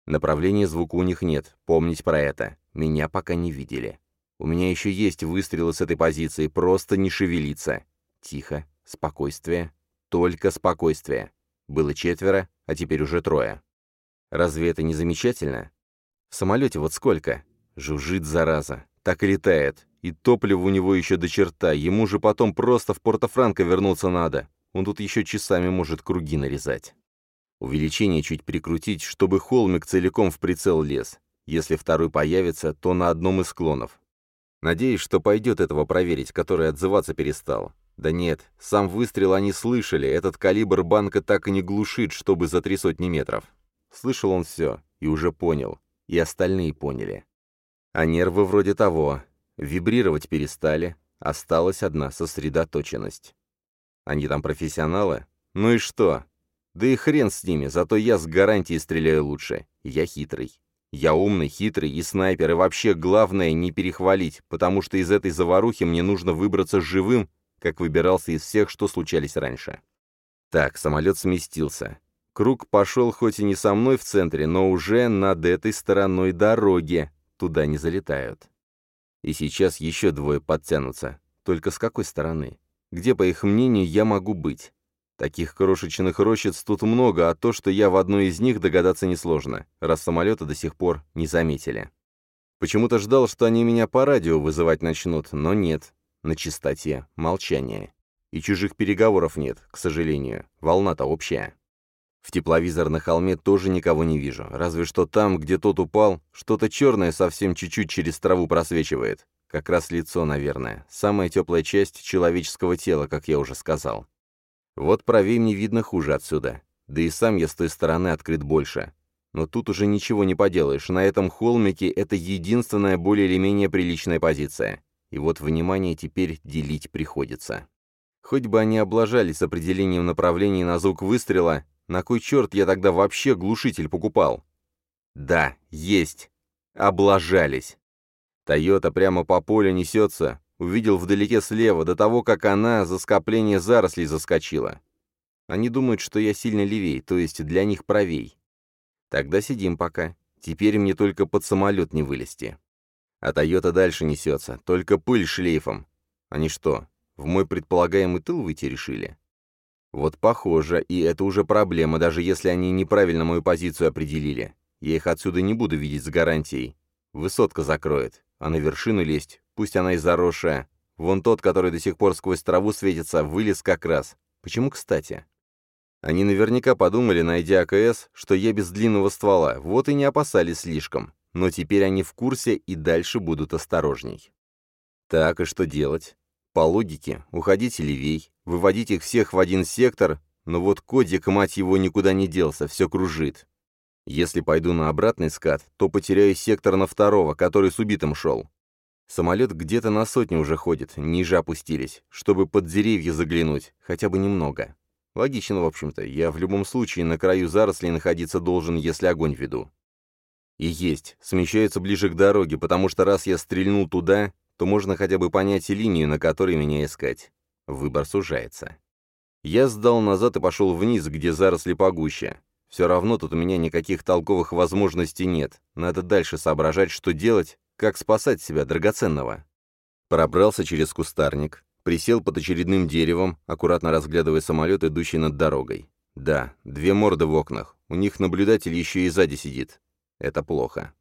Направления звука у них нет, помнить про это. Меня пока не видели. У меня еще есть выстрелы с этой позиции, просто не шевелиться. Тихо, спокойствие, только спокойствие. Было четверо, а теперь уже трое. Разве это не замечательно? В самолете вот сколько? Жужжит, зараза. Так и летает. И топливо у него еще до черта. Ему же потом просто в Порто-Франко вернуться надо. Он тут еще часами может круги нарезать. Увеличение чуть прикрутить, чтобы холмик целиком в прицел лез. Если второй появится, то на одном из склонов. Надеюсь, что пойдет этого проверить, который отзываться перестал. Да нет, сам выстрел они слышали, этот калибр банка так и не глушит, чтобы за три сотни метров. Слышал он все, и уже понял, и остальные поняли. А нервы вроде того. Вибрировать перестали. Осталась одна сосредоточенность. Они там профессионалы? Ну и что? Да и хрен с ними, зато я с гарантией стреляю лучше. Я хитрый. Я умный, хитрый и снайпер, и вообще главное не перехвалить, потому что из этой заварухи мне нужно выбраться живым, как выбирался из всех, что случались раньше. Так, самолет сместился. Круг пошел хоть и не со мной в центре, но уже над этой стороной дороги, туда не залетают. И сейчас еще двое подтянутся. Только с какой стороны? Где, по их мнению, я могу быть? Таких крошечных рощиц тут много, а то, что я в одной из них, догадаться несложно, раз самолеты до сих пор не заметили. Почему-то ждал, что они меня по радио вызывать начнут, но нет. На чистоте, молчание. И чужих переговоров нет, к сожалению. Волна-то общая. В тепловизор на холме тоже никого не вижу, разве что там, где тот упал, что-то черное совсем чуть-чуть через траву просвечивает. Как раз лицо, наверное. Самая теплая часть человеческого тела, как я уже сказал. Вот правее мне видно хуже отсюда. Да и сам я с той стороны открыт больше. Но тут уже ничего не поделаешь. На этом холмике это единственная более или менее приличная позиция. И вот внимание теперь делить приходится. Хоть бы они облажались с определением направления на звук выстрела, на кой черт я тогда вообще глушитель покупал? Да, есть. Облажались. Тойота прямо по полю несется, увидел вдалеке слева, до того, как она за скопление зарослей заскочила. Они думают, что я сильно левей, то есть для них правей. Тогда сидим пока. Теперь мне только под самолет не вылезти. А Тойота дальше несется, только пыль шлейфом. Они что, в мой предполагаемый тыл выйти решили? Вот похоже, и это уже проблема, даже если они неправильно мою позицию определили. Я их отсюда не буду видеть с гарантией. Высотка закроет, а на вершину лезть, пусть она и заросшая. Вон тот, который до сих пор сквозь траву светится, вылез как раз. Почему, кстати? Они наверняка подумали, найдя АКС, что я без длинного ствола, вот и не опасались слишком. Но теперь они в курсе и дальше будут осторожней. Так, и что делать? По логике, уходите левей, выводить их всех в один сектор, но вот кодик, мать его, никуда не делся, все кружит. Если пойду на обратный скат, то потеряю сектор на второго, который с убитым шел. Самолет где-то на сотню уже ходит, ниже опустились, чтобы под деревья заглянуть, хотя бы немного. Логично, в общем-то, я в любом случае на краю зарослей находиться должен, если огонь веду. И есть, смещаются ближе к дороге, потому что раз я стрельнул туда, то можно хотя бы понять линию, на которой меня искать. Выбор сужается. Я сдал назад и пошел вниз, где заросли погуще. Все равно тут у меня никаких толковых возможностей нет. Надо дальше соображать, что делать, как спасать себя драгоценного. Пробрался через кустарник, присел под очередным деревом, аккуратно разглядывая самолет, идущий над дорогой. Да, две морды в окнах, у них наблюдатель еще и сзади сидит. Это плохо.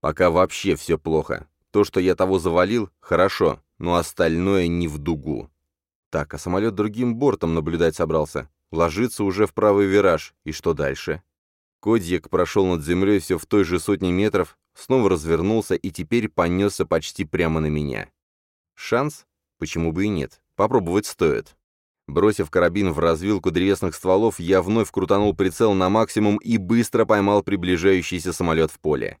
Пока вообще все плохо. То, что я того завалил, хорошо, но остальное не в дугу. Так, а самолет другим бортом наблюдать собрался. Ложится уже в правый вираж. И что дальше? Кодьяк прошел над землей все в той же сотне метров, снова развернулся и теперь понесся почти прямо на меня. Шанс? Почему бы и нет? Попробовать стоит. Бросив карабин в развилку древесных стволов, я вновь крутанул прицел на максимум и быстро поймал приближающийся самолет в поле.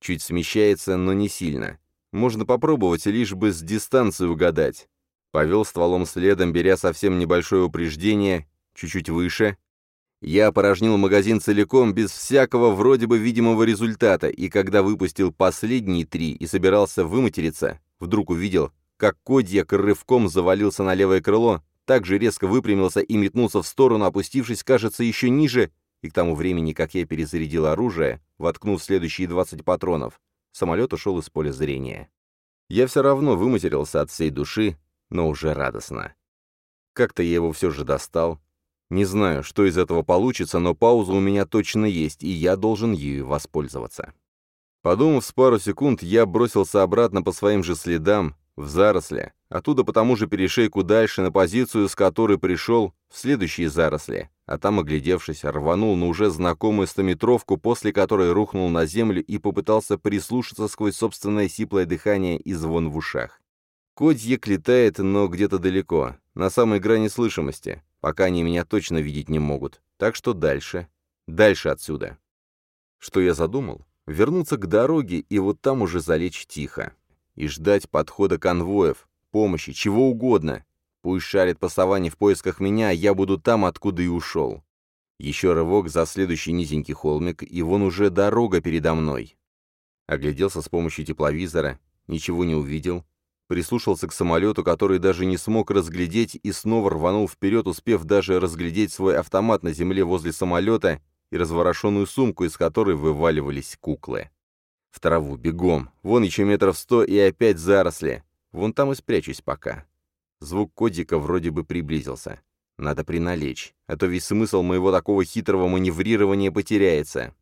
Чуть смещается, но не сильно. Можно попробовать, лишь бы с дистанции угадать. Повел стволом следом, беря совсем небольшое упреждение, чуть-чуть выше. Я опорожнил магазин целиком, без всякого вроде бы видимого результата, и когда выпустил последние три и собирался выматериться, вдруг увидел, как Кодьяк рывком завалился на левое крыло, также резко выпрямился и метнулся в сторону, опустившись, кажется, еще ниже, и к тому времени, как я перезарядил оружие, воткнув следующие 20 патронов, Самолет ушел из поля зрения. Я все равно выматерился от всей души, но уже радостно. Как-то я его все же достал. Не знаю, что из этого получится, но пауза у меня точно есть, и я должен ею воспользоваться. Подумав с пару секунд, я бросился обратно по своим же следам, в заросли, оттуда по тому же перешейку дальше на позицию, с которой пришел, в следующие заросли, а там, оглядевшись, рванул на уже знакомую стометровку, после которой рухнул на землю и попытался прислушаться сквозь собственное сиплое дыхание и звон в ушах. Кодьек летает, но где-то далеко, на самой грани слышимости, пока они меня точно видеть не могут, так что дальше, дальше отсюда. Что я задумал? Вернуться к дороге и вот там уже залечь тихо. И ждать подхода конвоев, помощи, чего угодно, Пусть шарит по саванне в поисках меня, я буду там, откуда и ушел. Еще рывок за следующий низенький холмик, и вон уже дорога передо мной. Огляделся с помощью тепловизора, ничего не увидел. Прислушался к самолету, который даже не смог разглядеть, и снова рванул вперед, успев даже разглядеть свой автомат на земле возле самолета и разворошенную сумку, из которой вываливались куклы. В траву, бегом. Вон еще метров сто и опять заросли. Вон там и спрячусь пока. Звук кодика вроде бы приблизился. Надо приналечь, а то весь смысл моего такого хитрого маневрирования потеряется.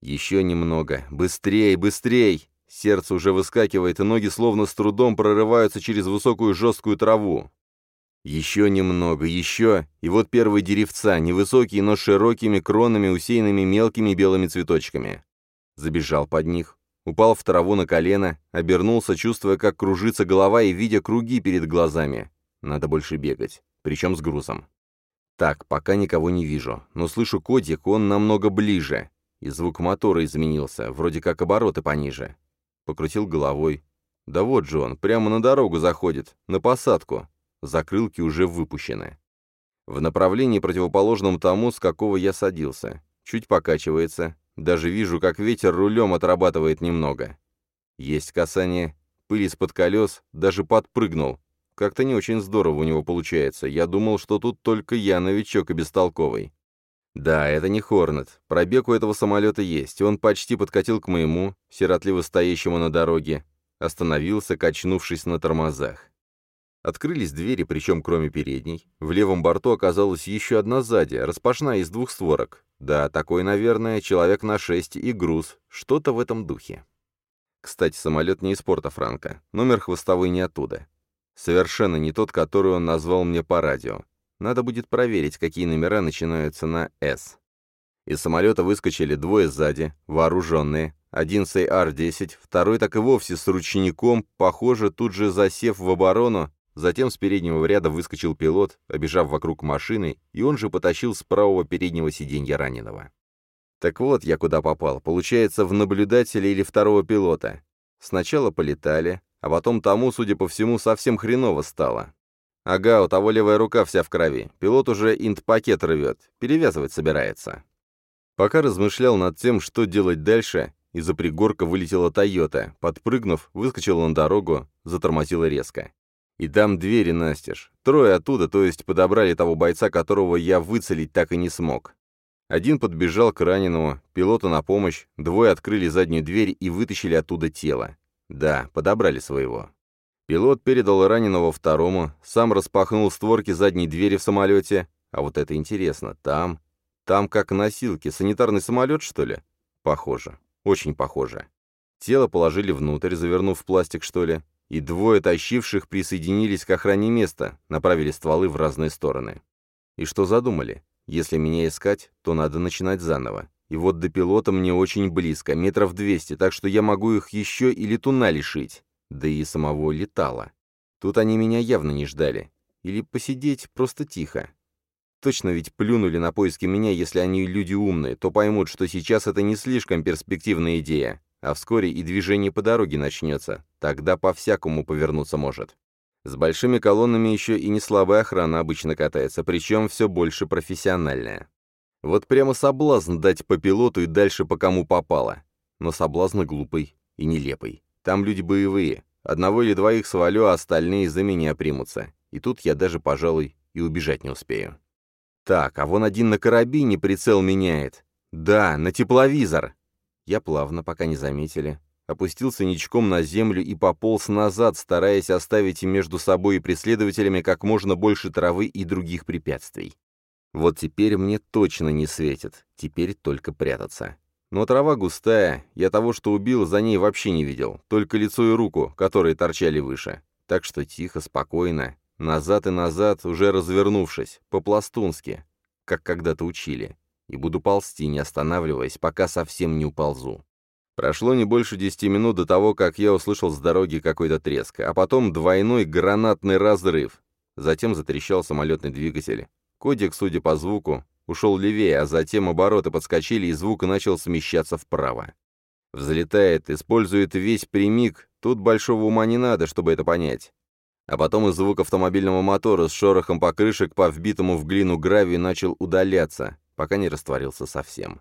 Еще немного. Быстрей, быстрей! Сердце уже выскакивает, и ноги словно с трудом прорываются через высокую жесткую траву. Еще немного, еще, и вот первые деревца, невысокие, но широкими кронами, усеянными мелкими белыми цветочками. Забежал под них, упал в траву на колено, обернулся, чувствуя, как кружится голова и видя круги перед глазами. Надо больше бегать, причем с грузом. Так, пока никого не вижу, но слышу кодик, он намного ближе. И звук мотора изменился, вроде как обороты пониже. Покрутил головой. Да вот же он, прямо на дорогу заходит, на посадку. Закрылки уже выпущены. В направлении противоположном тому, с какого я садился. Чуть покачивается. Даже вижу, как ветер рулем отрабатывает немного. Есть касание. Пыль из-под колес. Даже подпрыгнул. Как-то не очень здорово у него получается. Я думал, что тут только я новичок и бестолковый. Да, это не Хорнет. Пробег у этого самолета есть. Он почти подкатил к моему, сиротливо стоящему на дороге. Остановился, качнувшись на тормозах. Открылись двери, причем кроме передней. В левом борту оказалась еще одна сзади, распашная из двух створок. Да, такой, наверное, человек на шесть и груз. Что-то в этом духе. Кстати, самолет не из порта Франка. Номер хвостовой не оттуда. Совершенно не тот, который он назвал мне по радио. Надо будет проверить, какие номера начинаются на «С». Из самолета выскочили двое сзади, вооруженные. Один с AR-10, второй так и вовсе с ручником, похоже, тут же засев в оборону. Затем с переднего ряда выскочил пилот, обежав вокруг машины, и он же потащил с правого переднего сиденья раненого. Так вот я куда попал. Получается, в наблюдателя или второго пилота. Сначала полетали, а потом тому, судя по всему, совсем хреново стало. Ага, у того левая рука вся в крови. Пилот уже инт-пакет рвет. Перевязывать собирается. Пока размышлял над тем, что делать дальше, из-за пригорка вылетела «Тойота». Подпрыгнув, выскочила на дорогу, затормозила резко. И там двери настежь. Трое оттуда, то есть подобрали того бойца, которого я выцелить так и не смог. Один подбежал к раненому, пилоту на помощь, двое открыли заднюю дверь и вытащили оттуда тело. Да, подобрали своего. Пилот передал раненого второму, сам распахнул створки задней двери в самолете. А вот это интересно, там... Там как носилки, санитарный самолет, что ли? Похоже, очень похоже. Тело положили внутрь, завернув в пластик, что ли, и двое тащивших присоединились к охране места, направили стволы в разные стороны. И что задумали? Если меня искать, то надо начинать заново. И вот до пилота мне очень близко, метров двести, так что я могу их еще и летуна лишить. Да и самого летала. Тут они меня явно не ждали. Или посидеть просто тихо. Точно ведь плюнули на поиски меня, если они люди умные, то поймут, что сейчас это не слишком перспективная идея, а вскоре и движение по дороге начнется, тогда по-всякому повернуться может. С большими колоннами еще и не слабая охрана обычно катается, причем все больше профессиональная. Вот прямо соблазн дать по пилоту и дальше по кому попало. Но соблазн глупый и нелепый. Там люди боевые. Одного или двоих свалю, а остальные за меня примутся. И тут я даже, пожалуй, и убежать не успею. Так, а вон один на карабине прицел меняет. Да, на тепловизор. Я плавно, пока не заметили, опустился ничком на землю и пополз назад, стараясь оставить между собой и преследователями как можно больше травы и других препятствий. Вот теперь мне точно не светит, теперь только прятаться. Но трава густая, я того, что убил, за ней вообще не видел, только лицо и руку, которые торчали выше. Так что тихо, спокойно, назад и назад, уже развернувшись, по-пластунски, как когда-то учили. И буду ползти, не останавливаясь, пока совсем не уползу. Прошло не больше десяти минут до того, как я услышал с дороги какой-то треск, а потом двойной гранатный разрыв. Затем затрещал самолетный двигатель. Кодик, судя по звуку, ушел левее, а затем обороты подскочили, и звук начал смещаться вправо. Взлетает, использует весь примик, тут большого ума не надо, чтобы это понять. А потом и звук автомобильного мотора с шорохом покрышек по вбитому в глину гравию начал удаляться, пока не растворился совсем.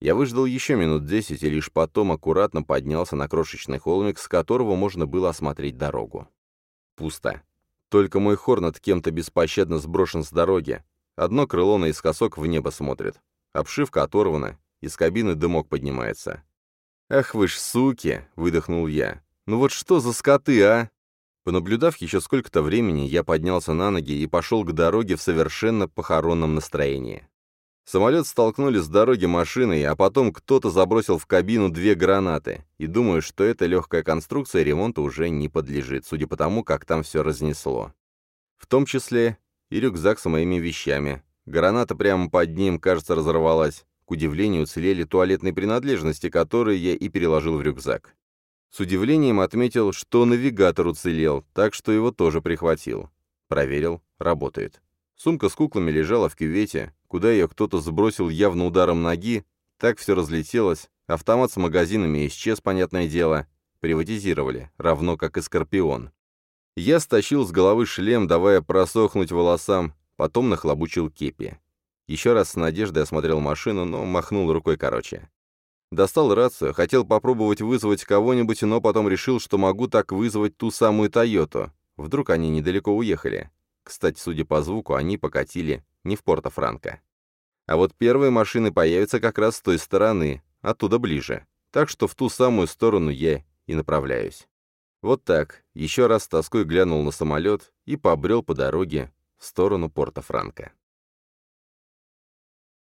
Я выждал еще минут десять и лишь потом аккуратно поднялся на крошечный холмик, с которого можно было осмотреть дорогу. Пусто. Только мой хорнет кем-то беспощадно сброшен с дороги, Одно крыло наискосок в небо смотрит. Обшивка оторвана, из кабины дымок поднимается. «Ах вы ж суки!» — выдохнул я. «Ну вот что за скоты, а?» Понаблюдав еще сколько-то времени, я поднялся на ноги и пошел к дороге в совершенно похоронном настроении. Самолет столкнули с дороги машиной, а потом кто-то забросил в кабину две гранаты, и думаю, что эта легкая конструкция ремонта уже не подлежит, судя по тому, как там все разнесло. В том числе и рюкзак с моими вещами. Граната прямо под ним, кажется, разорвалась. К удивлению, уцелели туалетные принадлежности, которые я и переложил в рюкзак. С удивлением отметил, что навигатор уцелел, так что его тоже прихватил. Проверил, работает. Сумка с куклами лежала в кювете, куда ее кто-то сбросил явно ударом ноги, так все разлетелось, автомат с магазинами исчез, понятное дело, приватизировали, равно как и Скорпион. Я стащил с головы шлем, давая просохнуть волосам, потом нахлобучил кепи. Еще раз с надеждой осмотрел машину, но махнул рукой короче. Достал рацию, хотел попробовать вызвать кого-нибудь, но потом решил, что могу так вызвать ту самую «Тойоту». Вдруг они недалеко уехали. Кстати, судя по звуку, они покатили не в Порто-Франко. А вот первые машины появятся как раз с той стороны, оттуда ближе. Так что в ту самую сторону я и направляюсь. Вот так, еще раз тоской глянул на самолет и побрел по дороге в сторону Порто-Франко.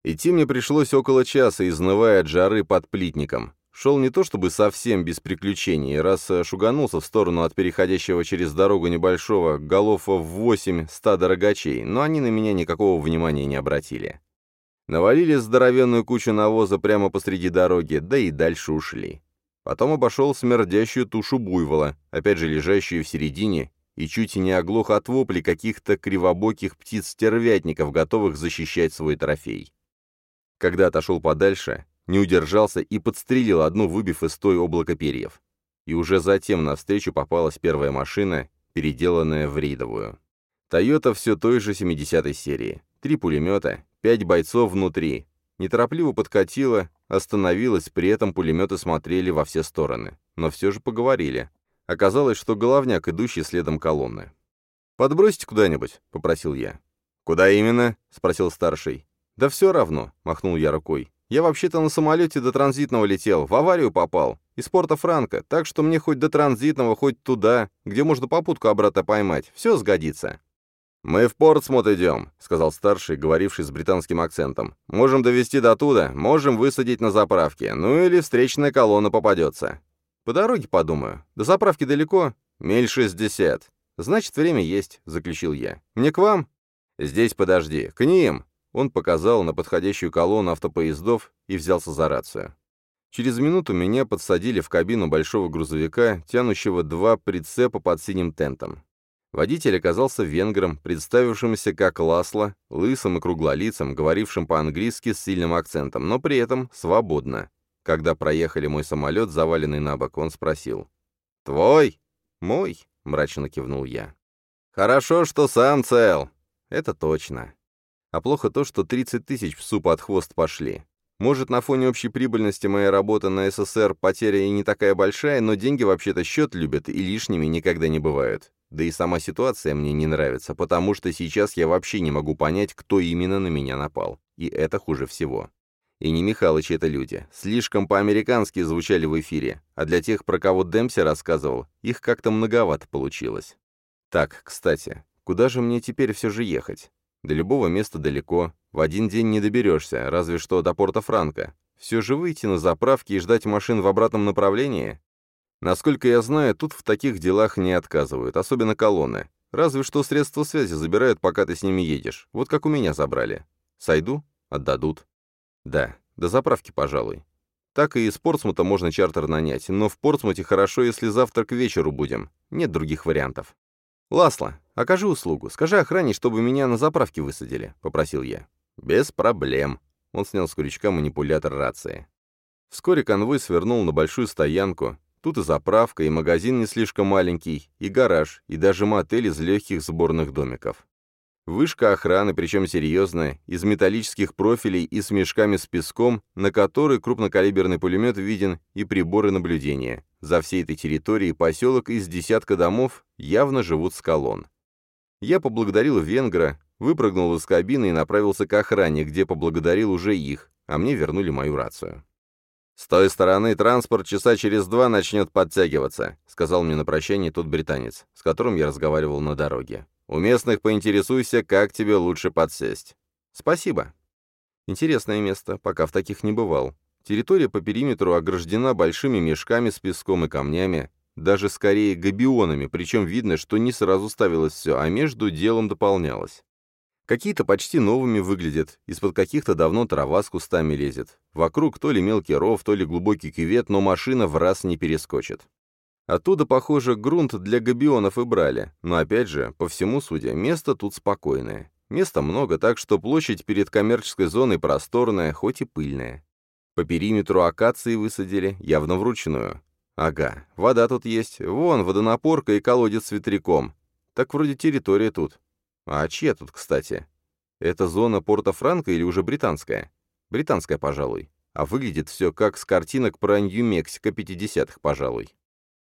Идти мне пришлось около часа, изнывая от жары под плитником. Шел не то чтобы совсем без приключений, раз шуганулся в сторону от переходящего через дорогу небольшого голов в восемь ста рогачей, но они на меня никакого внимания не обратили. Навалили здоровенную кучу навоза прямо посреди дороги, да и дальше ушли. Потом обошел смердящую тушу буйвола, опять же лежащую в середине, и чуть не оглох от вопли каких-то кривобоких птиц-стервятников, готовых защищать свой трофей. Когда отошел подальше, не удержался и подстрелил одну, выбив из той облако перьев. И уже затем навстречу попалась первая машина, переделанная в рейдовую. «Тойота» все той же 70-й серии. Три пулемета, пять бойцов внутри. Неторопливо подкатила, остановилась, при этом пулеметы смотрели во все стороны. Но все же поговорили. Оказалось, что головняк, идущий следом колонны. «Подбросите куда-нибудь?» — попросил я. «Куда именно?» — спросил старший. «Да все равно», — махнул я рукой. Я вообще-то на самолете до транзитного летел, в аварию попал, из порта Франко, так что мне хоть до транзитного, хоть туда, где можно попутку обратно поймать, все сгодится». «Мы в Портсмут идем», — сказал старший, говоривший с британским акцентом. «Можем довести до туда, можем высадить на заправке, ну или встречная колонна попадется». «По дороге подумаю. До заправки далеко?» «Миль шестьдесят». «Значит, время есть», — заключил я. «Мне к вам?» «Здесь подожди. К ним!» Он показал на подходящую колонну автопоездов и взялся за рацию. Через минуту меня подсадили в кабину большого грузовика, тянущего два прицепа под синим тентом. Водитель оказался венгром, представившимся как Ласло, лысым и круглолицым, говорившим по-английски с сильным акцентом, но при этом свободно. Когда проехали мой самолет, заваленный на бок, он спросил. «Твой?» «Мой», — мрачно кивнул я. «Хорошо, что сам цел». «Это точно. А плохо то, что 30 тысяч псу под хвост пошли. Может, на фоне общей прибыльности моей работы на СССР потеря и не такая большая, но деньги вообще-то счет любят и лишними никогда не бывают. Да и сама ситуация мне не нравится, потому что сейчас я вообще не могу понять, кто именно на меня напал. И это хуже всего. И не Михалыч это люди. Слишком по-американски звучали в эфире, а для тех, про кого Демпси рассказывал, их как-то многовато получилось. Так, кстати, куда же мне теперь все же ехать? До любого места далеко, в один день не доберешься, разве что до порта Франка. Все же выйти на заправки и ждать машин в обратном направлении? Насколько я знаю, тут в таких делах не отказывают, особенно колонны. Разве что средства связи забирают, пока ты с ними едешь. Вот как у меня забрали. Сойду? Отдадут. Да, до заправки, пожалуй. Так и из Портсмута можно чартер нанять, но в Портсмуте хорошо, если завтра к вечеру будем. Нет других вариантов. «Ласло, окажи услугу. Скажи охране, чтобы меня на заправке высадили», — попросил я. «Без проблем». Он снял с крючка манипулятор рации. Вскоре конвой свернул на большую стоянку. Тут и заправка, и магазин не слишком маленький, и гараж, и даже мотель из легких сборных домиков. Вышка охраны, причем серьезная, из металлических профилей и с мешками с песком, на которой крупнокалиберный пулемет виден и приборы наблюдения. За всей этой территорией поселок из десятка домов явно живут с колонн. Я поблагодарил венгра, выпрыгнул из кабины и направился к охране, где поблагодарил уже их, а мне вернули мою рацию. «С той стороны транспорт часа через два начнет подтягиваться», сказал мне на прощание тот британец, с которым я разговаривал на дороге. У местных поинтересуйся, как тебе лучше подсесть. Спасибо. Интересное место, пока в таких не бывал. Территория по периметру ограждена большими мешками с песком и камнями. даже скорее габионами, причем видно, что не сразу ставилось все, а между делом дополнялось. Какие-то почти новыми выглядят, из-под каких-то давно трава с кустами лезет. Вокруг то ли мелкий ров, то ли глубокий кювет, но машина в раз не перескочит. Оттуда, похоже, грунт для габионов и брали, но опять же, по всему судя, место тут спокойное. Места много, так что площадь перед коммерческой зоной просторная, хоть и пыльная. По периметру акации высадили, явно вручную. Ага, вода тут есть, вон водонапорка и колодец с ветряком. Так вроде территория тут. А чья тут, кстати? Это зона порта Франко или уже британская? Британская, пожалуй. А выглядит все как с картинок про Нью-Мексико 50-х, пожалуй.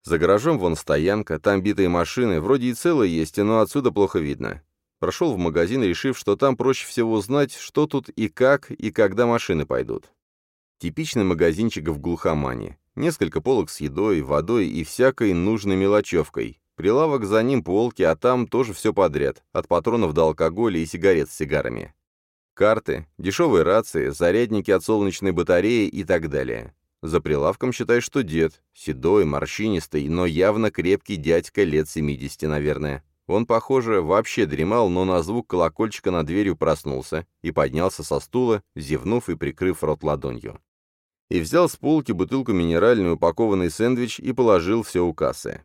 За гаражом вон стоянка, там битые машины, вроде и целые есть, но отсюда плохо видно. Прошел в магазин, решив, что там проще всего узнать, что тут и как, и когда машины пойдут. Типичный магазинчик в глухомане. Несколько полок с едой, водой и всякой нужной мелочевкой. Прилавок за ним полки, а там тоже все подряд, от патронов до алкоголя и сигарет с сигарами. Карты, дешевые рации, зарядники от солнечной батареи и так далее. За прилавком считай, что дед, седой, морщинистый, но явно крепкий дядька лет 70, наверное. Он, похоже, вообще дремал, но на звук колокольчика над дверью проснулся и поднялся со стула, зевнув и прикрыв рот ладонью. И взял с полки бутылку минеральную, упакованный сэндвич и положил все у кассы.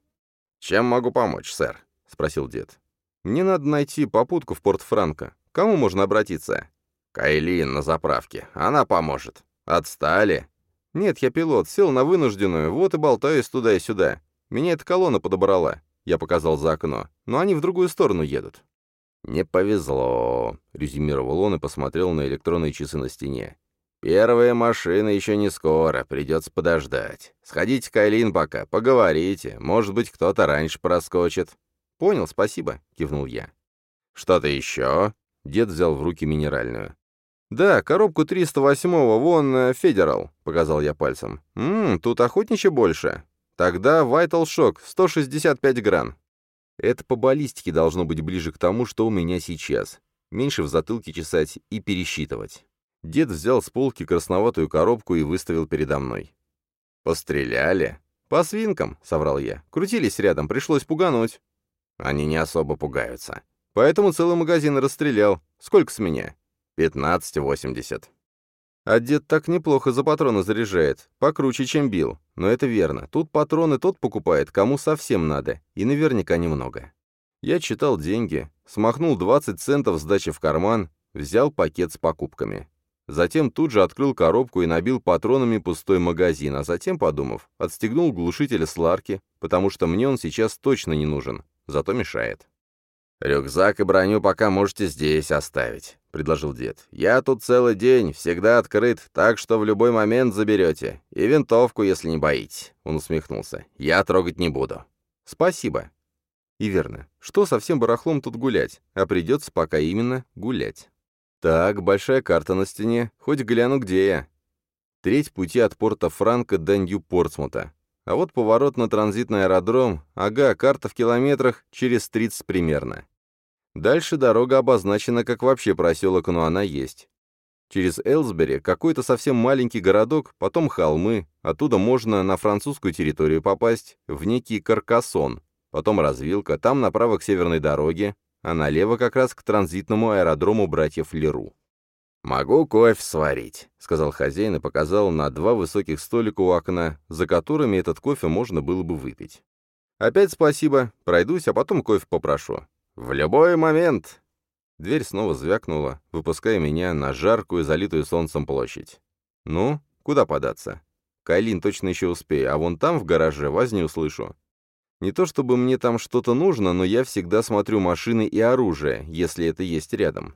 «Чем могу помочь, сэр?» — спросил дед. «Мне надо найти попутку в Порт-Франко. Кому можно обратиться?» «Кайлин на заправке. Она поможет. Отстали?» «Нет, я пилот. Сел на вынужденную, вот и болтаюсь туда и сюда. Меня эта колонна подобрала. Я показал за окно. Но они в другую сторону едут». «Не повезло», — резюмировал он и посмотрел на электронные часы на стене. «Первая машина еще не скоро, придется подождать. Сходите к Айлин пока, поговорите, может быть, кто-то раньше проскочит». «Понял, спасибо», — кивнул я. «Что-то еще?» — дед взял в руки минеральную. «Да, коробку 308-го, вон, э, Федерал», — показал я пальцем. «Ммм, тут охотничье больше. Тогда Vital Shock, 165 гран. Это по баллистике должно быть ближе к тому, что у меня сейчас. Меньше в затылке чесать и пересчитывать. Дед взял с полки красноватую коробку и выставил передо мной. «Постреляли?» «По свинкам», — соврал я. «Крутились рядом, пришлось пугануть». «Они не особо пугаются». «Поэтому целый магазин расстрелял. Сколько с меня?» «Пятнадцать восемьдесят». А дед так неплохо за патроны заряжает, покруче, чем бил. Но это верно, тут патроны тот покупает, кому совсем надо, и наверняка немного. Я читал деньги, смахнул 20 центов сдачи в карман, взял пакет с покупками. Затем тут же открыл коробку и набил патронами пустой магазин, а затем, подумав, отстегнул глушитель с ларки, потому что мне он сейчас точно не нужен, зато мешает. «Рюкзак и броню пока можете здесь оставить», — предложил дед. «Я тут целый день, всегда открыт, так что в любой момент заберете. И винтовку, если не боитесь», — он усмехнулся. «Я трогать не буду». «Спасибо». И верно, что со всем барахлом тут гулять, а придется пока именно гулять. Так, большая карта на стене, хоть гляну, где я. Треть пути от порта Франка до Нью-Портсмута. А вот поворот на транзитный аэродром, ага, карта в километрах, через 30 примерно. Дальше дорога обозначена как вообще проселок, но она есть. Через Элсбери какой-то совсем маленький городок, потом холмы, оттуда можно на французскую территорию попасть, в некий Каркасон, потом развилка, там направо к северной дороге, а налево как раз к транзитному аэродрому братьев Леру. «Могу кофе сварить», — сказал хозяин и показал на два высоких столика у окна, за которыми этот кофе можно было бы выпить. «Опять спасибо. Пройдусь, а потом кофе попрошу». «В любой момент!» Дверь снова звякнула, выпуская меня на жаркую, залитую солнцем площадь. «Ну, куда податься?» «Кайлин точно еще успею, а вон там, в гараже, возню услышу». Не то чтобы мне там что-то нужно, но я всегда смотрю машины и оружие, если это есть рядом.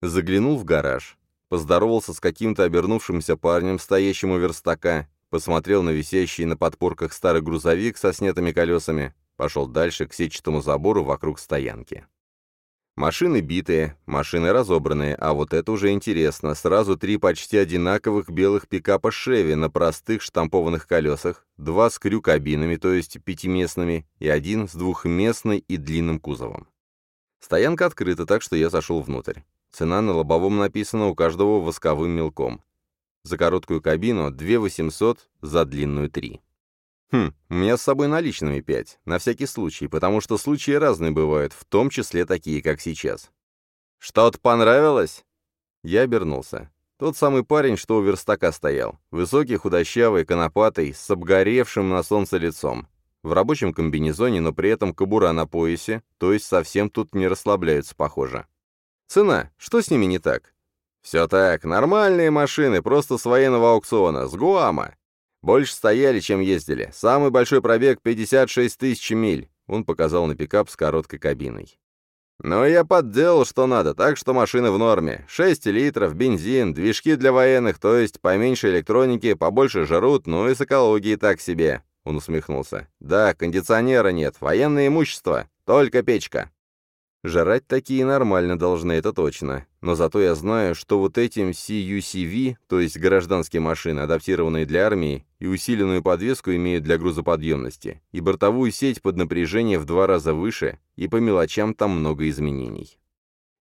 Заглянул в гараж, поздоровался с каким-то обернувшимся парнем, стоящим у верстака, посмотрел на висящий на подпорках старый грузовик со снятыми колесами, пошел дальше к сетчатому забору вокруг стоянки. Машины битые, машины разобранные, а вот это уже интересно. Сразу три почти одинаковых белых пикапа «Шеви» на простых штампованных колесах, два с крю-кабинами, то есть пятиместными, и один с двухместной и длинным кузовом. Стоянка открыта, так что я зашел внутрь. Цена на лобовом написана у каждого восковым мелком. За короткую кабину 2 800, за длинную 3. Хм, у меня с собой наличными пять, на всякий случай, потому что случаи разные бывают, в том числе такие, как сейчас. Что-то понравилось? Я обернулся. Тот самый парень, что у верстака стоял. Высокий, худощавый, конопатый, с обгоревшим на солнце лицом. В рабочем комбинезоне, но при этом кобура на поясе, то есть совсем тут не расслабляются, похоже. Цена. Что с ними не так? Все так, нормальные машины, просто с военного аукциона, с Гуама. Больше стояли, чем ездили. Самый большой пробег — 56 тысяч миль. Он показал на пикап с короткой кабиной. Но я подделал, что надо, так что машины в норме. 6 литров, бензин, движки для военных, то есть поменьше электроники, побольше жрут, ну и с экологией так себе. Он усмехнулся. Да, кондиционера нет, военное имущество, только печка. Жрать такие нормально должны, это точно. Но зато я знаю, что вот этим CUCV, то есть гражданские машины, адаптированные для армии, и усиленную подвеску имеют для грузоподъемности, и бортовую сеть под напряжение в два раза выше, и по мелочам там много изменений.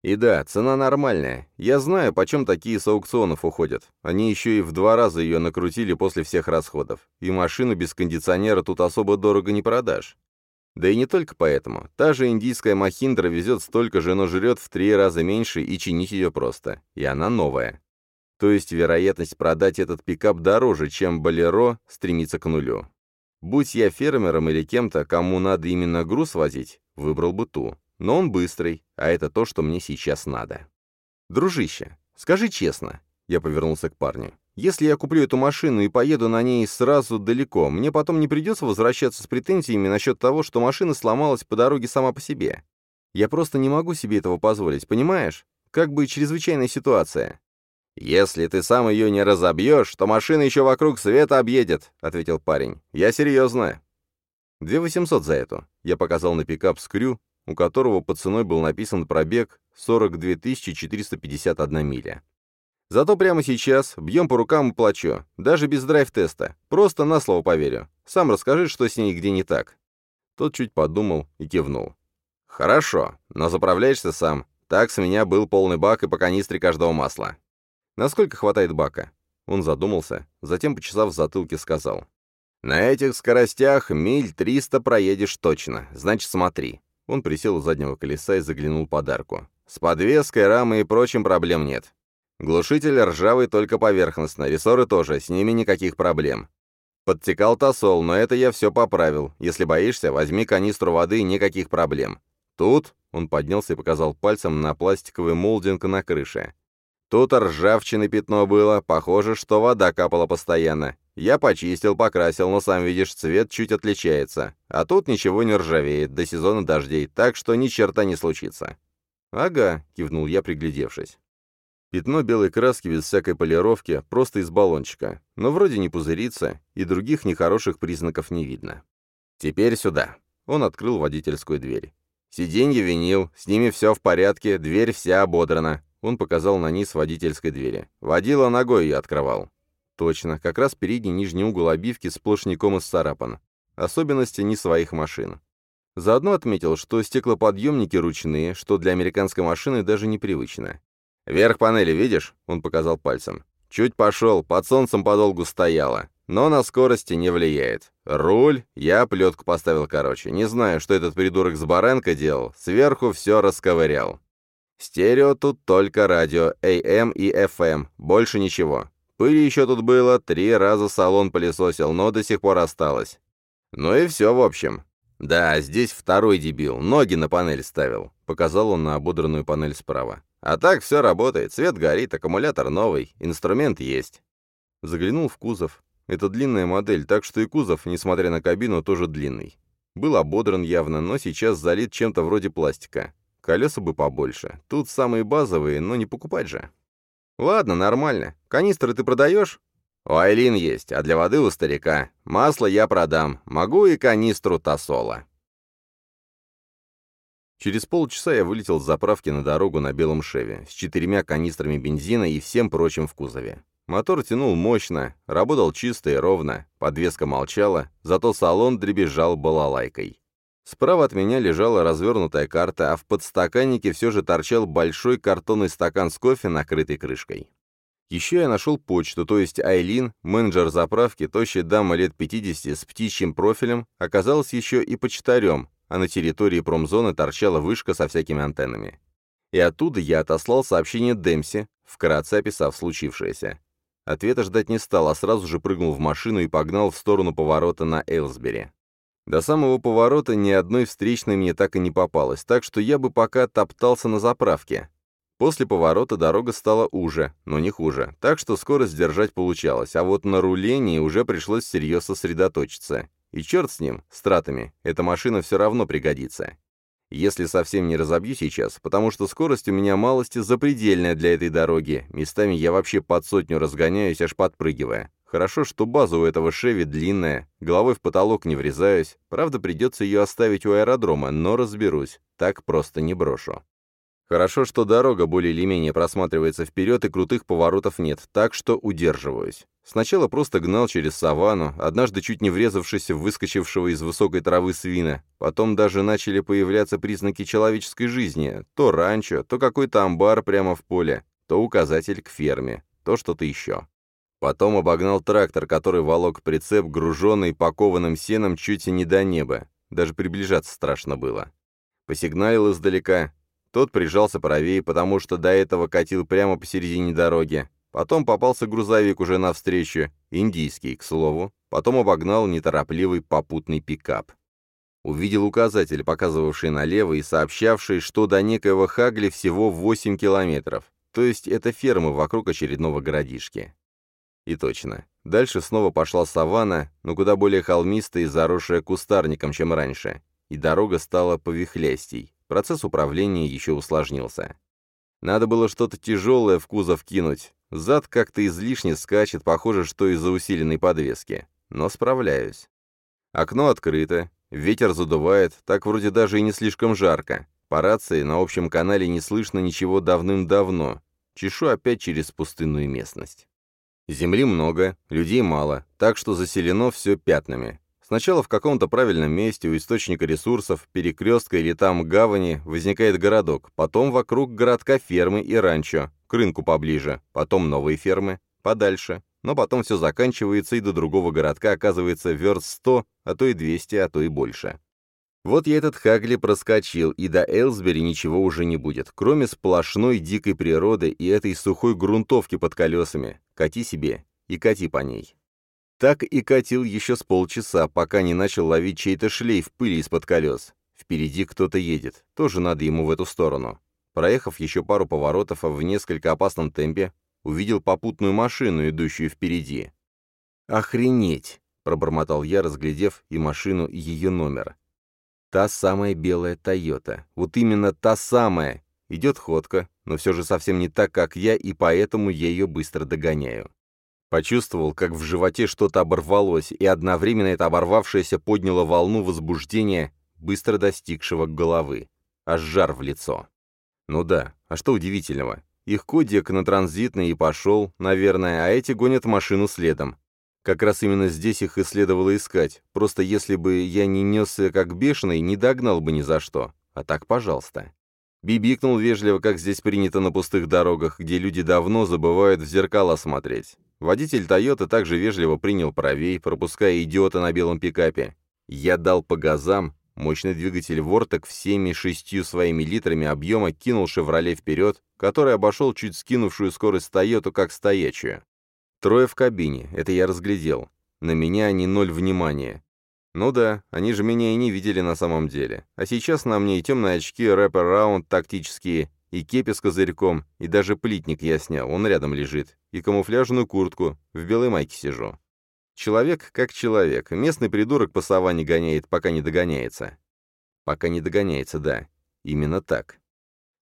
И да, цена нормальная. Я знаю, почем такие с аукционов уходят. Они еще и в два раза ее накрутили после всех расходов. И машину без кондиционера тут особо дорого не продашь. Да и не только поэтому. Та же индийская Махиндра везет столько же, но жрет в три раза меньше и чинить ее просто. И она новая. То есть вероятность продать этот пикап дороже, чем Болеро, стремится к нулю. Будь я фермером или кем-то, кому надо именно груз возить, выбрал бы ту. Но он быстрый, а это то, что мне сейчас надо. «Дружище, скажи честно», — я повернулся к парню, если я куплю эту машину и поеду на ней сразу далеко, мне потом не придется возвращаться с претензиями насчет того, что машина сломалась по дороге сама по себе. Я просто не могу себе этого позволить, понимаешь? Как бы чрезвычайная ситуация. «Если ты сам ее не разобьешь, то машина еще вокруг света объедет», — ответил парень. «Я серьезно». «Две восемьсот за эту», — я показал на пикап Скрю, у которого под ценой был написан пробег 42 451 миля. Зато прямо сейчас бьем по рукам и плачу, даже без драйв-теста, просто на слово поверю. Сам расскажи, что с ней где не так». Тот чуть подумал и кивнул. «Хорошо, но заправляешься сам. Так с меня был полный бак и по канистре каждого масла». «Насколько хватает бака?» Он задумался, затем, почесав в затылке, сказал. «На этих скоростях миль триста проедешь точно, значит, смотри». Он присел у заднего колеса и заглянул под арку. «С подвеской, рамой и прочим проблем нет. Глушитель ржавый только поверхностно, рессоры тоже, с ними никаких проблем. Подтекал тосол, но это я все поправил. Если боишься, возьми канистру воды, никаких проблем. Тут, он поднялся и показал пальцем на пластиковый молдинг на крыше. Тут ржавчины пятно было, похоже, что вода капала постоянно. Я почистил, покрасил, но сам видишь, цвет чуть отличается. А тут ничего не ржавеет до сезона дождей, так что ни черта не случится. «Ага», — кивнул я, приглядевшись. Пятно белой краски без всякой полировки, просто из баллончика, но вроде не пузырится, и других нехороших признаков не видно. «Теперь сюда». Он открыл водительскую дверь. «Сиденье винил, с ними все в порядке, дверь вся ободрана». Он показал на низ водительской двери. Водила ногой я открывал. Точно, как раз передний нижний угол обивки сплошняком исцарапан. Особенности не своих машин. Заодно отметил, что стеклоподъемники ручные, что для американской машины даже непривычно. «Верх панели, видишь?» — он показал пальцем. «Чуть пошел, под солнцем подолгу стояла, но на скорости не влияет. Руль, я плетку поставил короче. Не знаю, что этот придурок с баранка делал, сверху все расковырял. Стерео тут только радио, AM и FM, больше ничего. Пыли еще тут было, три раза салон пылесосил, но до сих пор осталось. Ну и все, в общем. Да, здесь второй дебил, ноги на панель ставил. Показал он на ободранную панель справа. А так все работает, свет горит, аккумулятор новый, инструмент есть. Заглянул в кузов. Это длинная модель, так что и кузов, несмотря на кабину, тоже длинный. Был ободран явно, но сейчас залит чем-то вроде пластика. Колеса бы побольше. Тут самые базовые, но не покупать же. Ладно, нормально. Канистры ты продаешь? У Айлин есть, а для воды у старика. Масло я продам. Могу и канистру тосола. Через полчаса я вылетел с заправки на дорогу на белом шеве, с четырьмя канистрами бензина и всем прочим в кузове. Мотор тянул мощно, работал чисто и ровно, подвеска молчала, зато салон дребезжал балалайкой. Справа от меня лежала развернутая карта, а в подстаканнике все же торчал большой картонный стакан с кофе, накрытый крышкой. Еще я нашел почту, то есть Айлин, менеджер заправки, тощая дама лет 50 с птичьим профилем, оказалась еще и почтарем, а на территории промзоны торчала вышка со всякими антеннами. И оттуда я отослал сообщение Демси, вкратце описав случившееся. Ответа ждать не стал, а сразу же прыгнул в машину и погнал в сторону поворота на Эйлсбери. До самого поворота ни одной встречной мне так и не попалось, так что я бы пока топтался на заправке. После поворота дорога стала уже, но не хуже, так что скорость держать получалось, а вот на рулении уже пришлось всерьез сосредоточиться. И черт с ним, с тратами, эта машина все равно пригодится. Если совсем не разобью сейчас, потому что скорость у меня малости запредельная для этой дороги, местами я вообще под сотню разгоняюсь, аж подпрыгивая. Хорошо, что база у этого Шеви длинная, головой в потолок не врезаюсь, правда придется ее оставить у аэродрома, но разберусь, так просто не брошу. Хорошо, что дорога более или менее просматривается вперед и крутых поворотов нет, так что удерживаюсь. Сначала просто гнал через саванну, однажды чуть не врезавшись в выскочившего из высокой травы свина. Потом даже начали появляться признаки человеческой жизни. То ранчо, то какой-то амбар прямо в поле, то указатель к ферме, то что-то еще. Потом обогнал трактор, который волок прицеп, груженный пакованным сеном чуть и не до неба. Даже приближаться страшно было. Посигналил издалека. Тот прижался правее, потому что до этого катил прямо посередине дороги. Потом попался грузовик уже навстречу, индийский, к слову. Потом обогнал неторопливый попутный пикап. Увидел указатель, показывавший налево и сообщавший, что до некоего Хагли всего 8 километров. То есть это фермы вокруг очередного городишки. И точно. Дальше снова пошла саванна, но куда более холмистая и заросшая кустарником, чем раньше. И дорога стала повихлястей. Процесс управления еще усложнился. Надо было что-то тяжелое в кузов кинуть. Зад как-то излишне скачет, похоже, что из-за усиленной подвески. Но справляюсь. Окно открыто, ветер задувает, так вроде даже и не слишком жарко. По рации на общем канале не слышно ничего давным-давно. Чешу опять через пустынную местность. Земли много, людей мало, так что заселено все пятнами. Сначала в каком-то правильном месте у источника ресурсов, перекрестка или там гавани возникает городок, потом вокруг городка фермы и ранчо, к рынку поближе, потом новые фермы, подальше, но потом все заканчивается и до другого городка оказывается верст 100, а то и 200, а то и больше. Вот я этот Хагли проскочил, и до Элсбери ничего уже не будет, кроме сплошной дикой природы и этой сухой грунтовки под колесами. Кати себе и кати по ней. Так и катил еще с полчаса, пока не начал ловить чей-то шлейф пыли из-под колес. Впереди кто-то едет, тоже надо ему в эту сторону. Проехав еще пару поворотов в несколько опасном темпе, увидел попутную машину, идущую впереди. «Охренеть!» — пробормотал я, разглядев и машину, и ее номер. Та самая белая «Тойота». Вот именно та самая. Идет ходка, но все же совсем не так, как я, и поэтому я ее быстро догоняю. Почувствовал, как в животе что-то оборвалось, и одновременно это оборвавшееся подняло волну возбуждения, быстро достигшего головы. Аж жар в лицо. Ну да, а что удивительного? Их кодик на транзитный и пошел, наверное, а эти гонят машину следом. Как раз именно здесь их и следовало искать. Просто если бы я не несся как бешеный, не догнал бы ни за что. А так, пожалуйста. Бибикнул вежливо, как здесь принято на пустых дорогах, где люди давно забывают в зеркало смотреть. Водитель «Тойоты» также вежливо принял правей, пропуская идиота на белом пикапе. Я дал по газам, мощный двигатель «Вортек» всеми шестью своими литрами объема кинул «Шевроле» вперед, который обошел чуть скинувшую скорость «Тойоту» как стоячую. Трое в кабине, это я разглядел. На меня они ноль внимания. Ну да, они же меня и не видели на самом деле. А сейчас на мне и темные очки рэпер раунд тактические, и кепи с козырьком, и даже плитник я снял, он рядом лежит, и камуфляжную куртку, в белой майке сижу. Человек как человек, местный придурок по саванне гоняет, пока не догоняется. Пока не догоняется, да. Именно так.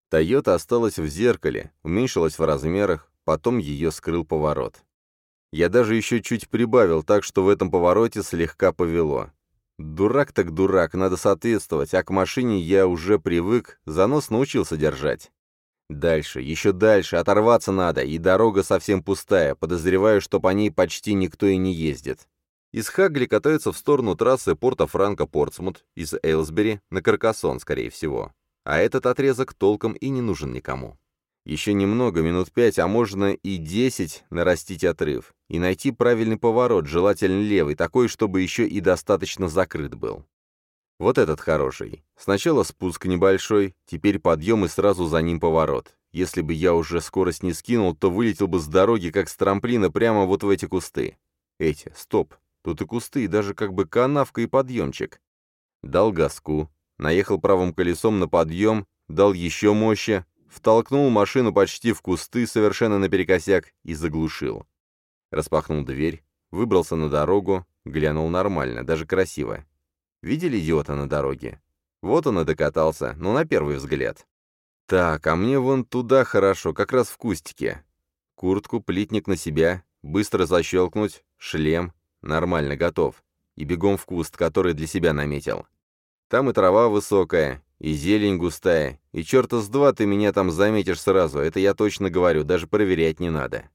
Тойота осталась в зеркале, уменьшилась в размерах, потом ее скрыл поворот. Я даже еще чуть прибавил, так что в этом повороте слегка повело. Дурак так дурак, надо соответствовать, а к машине я уже привык, занос научился держать. Дальше, еще дальше, оторваться надо, и дорога совсем пустая, подозреваю, что по ней почти никто и не ездит. Из Хагли катаются в сторону трассы порта Франко-Портсмут, из Эйлсбери на Каркасон, скорее всего. А этот отрезок толком и не нужен никому. Еще немного, минут пять, а можно и десять нарастить отрыв. И найти правильный поворот, желательно левый, такой, чтобы еще и достаточно закрыт был. Вот этот хороший. Сначала спуск небольшой, теперь подъем и сразу за ним поворот. Если бы я уже скорость не скинул, то вылетел бы с дороги, как с трамплина, прямо вот в эти кусты. Эти, стоп, тут и кусты, и даже как бы канавка и подъемчик. Дал газку, наехал правым колесом на подъем, дал еще мощи, втолкнул машину почти в кусты, совершенно наперекосяк, и заглушил. Распахнул дверь, выбрался на дорогу, глянул нормально, даже красиво. Видели идиота на дороге? Вот он и докатался, но на первый взгляд. Так, а мне вон туда хорошо, как раз в кустике. Куртку, плитник на себя, быстро защелкнуть, шлем, нормально, готов. И бегом в куст, который для себя наметил. Там и трава высокая, и зелень густая, и черта с два ты меня там заметишь сразу, это я точно говорю, даже проверять не надо.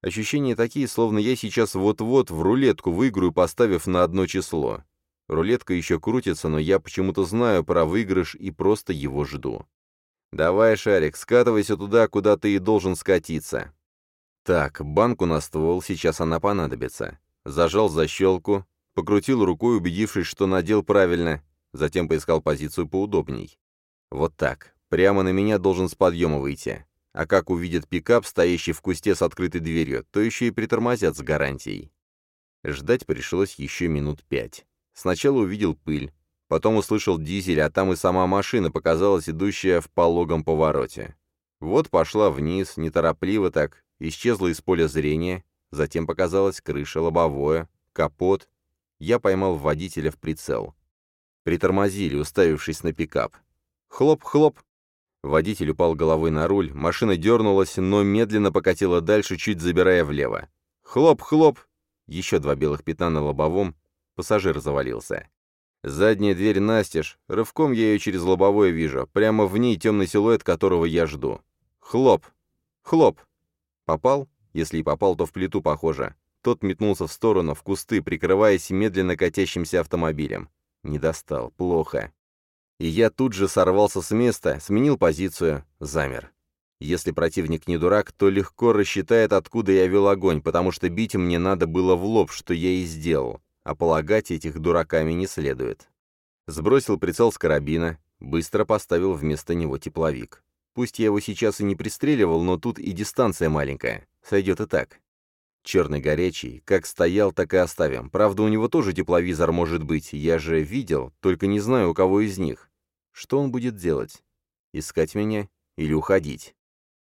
Ощущения такие, словно я сейчас вот-вот в рулетку выиграю, поставив на одно число. Рулетка еще крутится, но я почему-то знаю про выигрыш и просто его жду. «Давай, Шарик, скатывайся туда, куда ты и должен скатиться». Так, банку на ствол, сейчас она понадобится. Зажал защелку, покрутил рукой, убедившись, что надел правильно, затем поискал позицию поудобней. Вот так, прямо на меня должен с подъема выйти. А как увидит пикап, стоящий в кусте с открытой дверью, то еще и притормозят с гарантией. Ждать пришлось еще минут пять. Сначала увидел пыль, потом услышал дизель, а там и сама машина показалась, идущая в пологом повороте. Вот пошла вниз, неторопливо так, исчезла из поля зрения, затем показалась крыша, лобовое, капот. Я поймал водителя в прицел. Притормозили, уставившись на пикап. Хлоп-хлоп. Водитель упал головой на руль, машина дернулась, но медленно покатила дальше, чуть забирая влево. Хлоп-хлоп. Еще два белых пятна на лобовом, Пассажир завалился. Задняя дверь настежь, рывком я ее через лобовое вижу, прямо в ней темный силуэт, которого я жду. Хлоп! Хлоп! Попал? Если и попал, то в плиту похоже. Тот метнулся в сторону, в кусты, прикрываясь медленно катящимся автомобилем. Не достал, плохо. И я тут же сорвался с места, сменил позицию, замер. Если противник не дурак, то легко рассчитает, откуда я вел огонь, потому что бить мне надо было в лоб, что я и сделал а полагать этих дураками не следует. Сбросил прицел с карабина, быстро поставил вместо него тепловик. Пусть я его сейчас и не пристреливал, но тут и дистанция маленькая, сойдет и так. Черный горячий, как стоял, так и оставим. Правда, у него тоже тепловизор может быть, я же видел, только не знаю, у кого из них. Что он будет делать? Искать меня или уходить?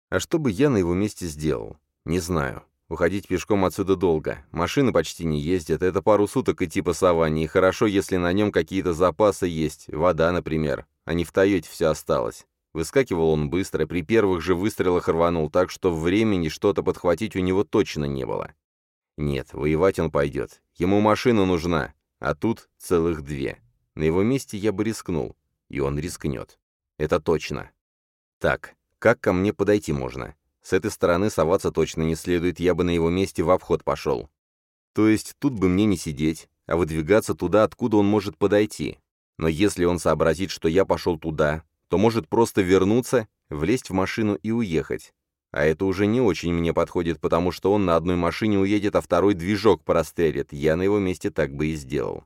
А что бы я на его месте сделал? Не знаю. Уходить пешком отсюда долго. Машины почти не ездят, это пару суток идти по саванне, и хорошо, если на нем какие-то запасы есть, вода, например, а не в Тойоте все осталось. Выскакивал он быстро, при первых же выстрелах рванул так, что времени что-то подхватить у него точно не было. Нет, воевать он пойдет. Ему машина нужна, а тут целых две. На его месте я бы рискнул, и он рискнет. Это точно. Так, как ко мне подойти можно? С этой стороны соваться точно не следует, я бы на его месте в обход пошел. То есть тут бы мне не сидеть, а выдвигаться туда, откуда он может подойти. Но если он сообразит, что я пошел туда, то может просто вернуться, влезть в машину и уехать. А это уже не очень мне подходит, потому что он на одной машине уедет, а второй движок прострелит. Я на его месте так бы и сделал.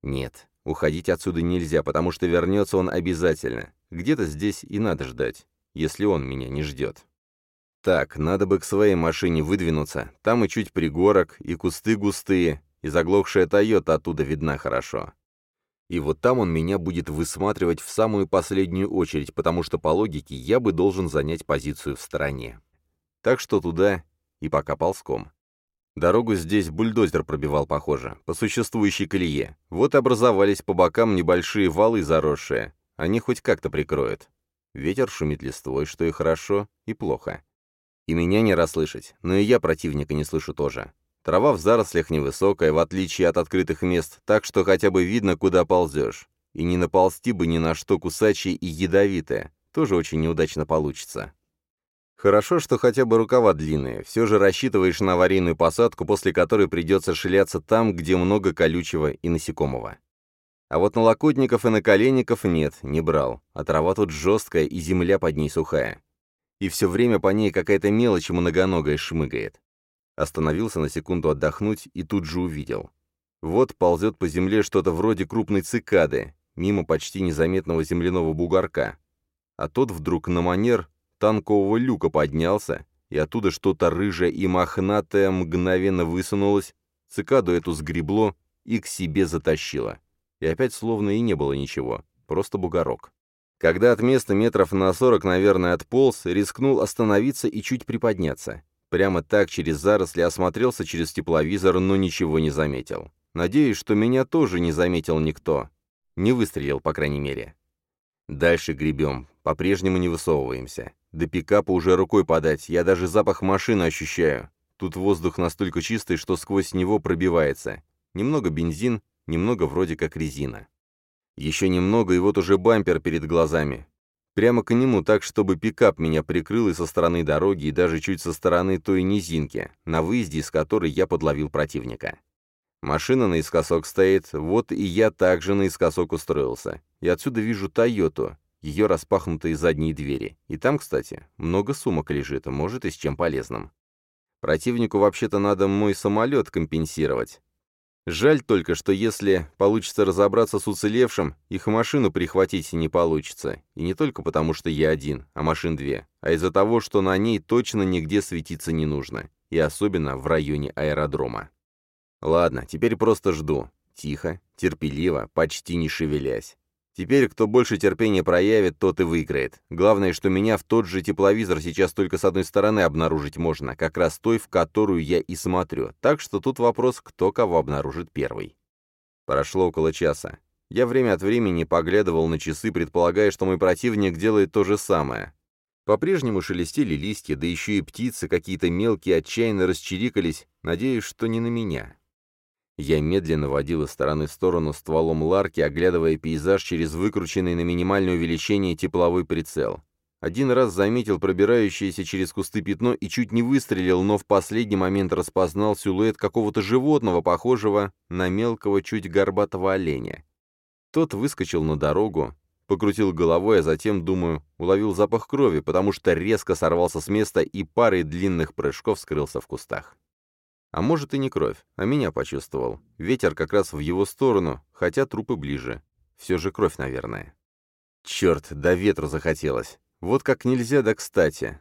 Нет, уходить отсюда нельзя, потому что вернется он обязательно. Где-то здесь и надо ждать, если он меня не ждет. Так, надо бы к своей машине выдвинуться. Там и чуть пригорок, и кусты густые, и заглохшая Тойота оттуда видна хорошо. И вот там он меня будет высматривать в самую последнюю очередь, потому что по логике я бы должен занять позицию в стороне. Так что туда и пока ползком. Дорогу здесь бульдозер пробивал, похоже, по существующей колее. Вот образовались по бокам небольшие валы заросшие. Они хоть как-то прикроют. Ветер шумит листвой, что и хорошо, и плохо. И меня не расслышать, но и я противника не слышу тоже. Трава в зарослях невысокая, в отличие от открытых мест, так что хотя бы видно, куда ползешь. И не наползти бы ни на что кусачее и ядовитое. Тоже очень неудачно получится. Хорошо, что хотя бы рукава длинные. Все же рассчитываешь на аварийную посадку, после которой придется шляться там, где много колючего и насекомого. А вот налокотников и наколенников нет, не брал. А трава тут жесткая и земля под ней сухая. И все время по ней какая-то мелочь многоногая шмыгает. Остановился на секунду отдохнуть и тут же увидел. Вот ползет по земле что-то вроде крупной цикады, мимо почти незаметного земляного бугорка. А тот вдруг на манер танкового люка поднялся, и оттуда что-то рыжее и мохнатое мгновенно высунулось, цикаду эту сгребло и к себе затащило. И опять словно и не было ничего, просто бугорок. Когда от места метров на сорок, наверное, отполз, рискнул остановиться и чуть приподняться. Прямо так через заросли осмотрелся через тепловизор, но ничего не заметил. Надеюсь, что меня тоже не заметил никто. Не выстрелил, по крайней мере. Дальше гребем, по-прежнему не высовываемся. До пикапа уже рукой подать, я даже запах машины ощущаю. Тут воздух настолько чистый, что сквозь него пробивается. Немного бензин, немного вроде как резина. Еще немного, и вот уже бампер перед глазами. Прямо к нему так, чтобы пикап меня прикрыл и со стороны дороги, и даже чуть со стороны той низинки, на выезде из которой я подловил противника. Машина наискосок стоит, вот и я также наискосок устроился. И отсюда вижу «Тойоту», ее распахнутые задние двери. И там, кстати, много сумок лежит, может и с чем полезным. Противнику вообще-то надо мой самолет компенсировать. Жаль только, что если получится разобраться с уцелевшим, их машину прихватить не получится. И не только потому, что я один, а машин две, а из-за того, что на ней точно нигде светиться не нужно. И особенно в районе аэродрома. Ладно, теперь просто жду. Тихо, терпеливо, почти не шевелясь. Теперь кто больше терпения проявит, тот и выиграет. Главное, что меня в тот же тепловизор сейчас только с одной стороны обнаружить можно, как раз той, в которую я и смотрю. Так что тут вопрос, кто кого обнаружит первый. Прошло около часа. Я время от времени поглядывал на часы, предполагая, что мой противник делает то же самое. По-прежнему шелестели листья, да еще и птицы какие-то мелкие отчаянно расчирикались, надеясь, что не на меня. Я медленно водил из стороны в сторону стволом ларки, оглядывая пейзаж через выкрученный на минимальное увеличение тепловой прицел. Один раз заметил пробирающееся через кусты пятно и чуть не выстрелил, но в последний момент распознал силуэт какого-то животного, похожего на мелкого, чуть горбатого оленя. Тот выскочил на дорогу, покрутил головой, а затем, думаю, уловил запах крови, потому что резко сорвался с места и парой длинных прыжков скрылся в кустах. А может и не кровь, а меня почувствовал. Ветер как раз в его сторону, хотя трупы ближе. Все же кровь, наверное. Черт, до ветра захотелось. Вот как нельзя, да кстати.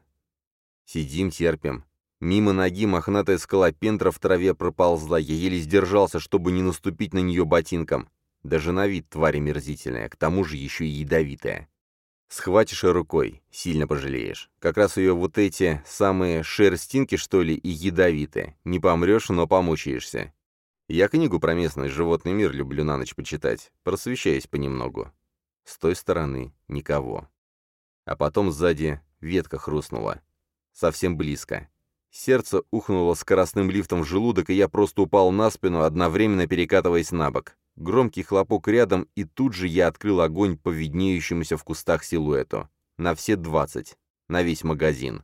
Сидим, терпим. Мимо ноги мохнатая скалопендра в траве проползла, я еле сдержался, чтобы не наступить на нее ботинком. Даже на вид тварь мерзительная, к тому же еще и ядовитая. Схватишь рукой, сильно пожалеешь. Как раз ее вот эти самые шерстинки, что ли, и ядовитые. Не помрешь, но помучаешься. Я книгу про местный животный мир люблю на ночь почитать, просвещаясь понемногу. С той стороны никого. А потом сзади ветка хрустнула. Совсем близко. Сердце ухнуло скоростным лифтом в желудок, и я просто упал на спину, одновременно перекатываясь на бок. Громкий хлопок рядом, и тут же я открыл огонь по виднеющемуся в кустах силуэту. На все двадцать. На весь магазин.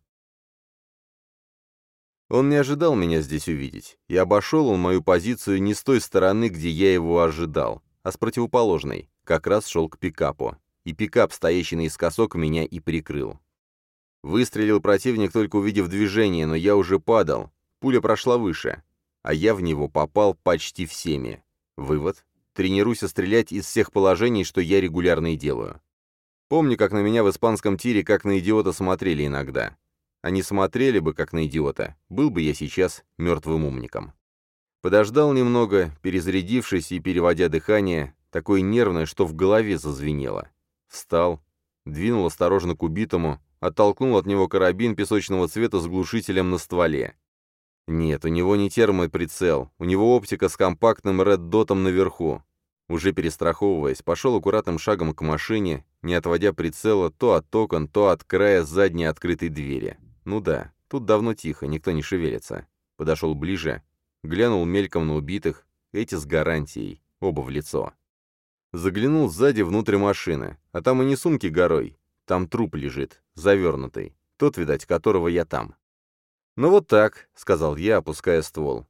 Он не ожидал меня здесь увидеть, и обошел он мою позицию не с той стороны, где я его ожидал, а с противоположной, как раз шел к пикапу. И пикап, стоящий наискосок, меня и прикрыл. Выстрелил противник, только увидев движение, но я уже падал. Пуля прошла выше, а я в него попал почти всеми. Вывод тренируйся стрелять из всех положений, что я регулярно и делаю. Помню, как на меня в испанском тире как на идиота смотрели иногда. Они смотрели бы, как на идиота, был бы я сейчас мертвым умником. Подождал немного, перезарядившись и переводя дыхание, такое нервное, что в голове зазвенело. Встал, двинул осторожно к убитому, оттолкнул от него карабин песочного цвета с глушителем на стволе. Нет, у него не термоприцел, у него оптика с компактным red-дотом наверху. Уже перестраховываясь, пошел аккуратным шагом к машине, не отводя прицела то от окон, то от края задней открытой двери. Ну да, тут давно тихо, никто не шевелится. Подошел ближе, глянул мельком на убитых, эти с гарантией, оба в лицо. Заглянул сзади внутрь машины, а там и не сумки горой, там труп лежит, завернутый, тот, видать, которого я там. «Ну вот так», — сказал я, опуская ствол.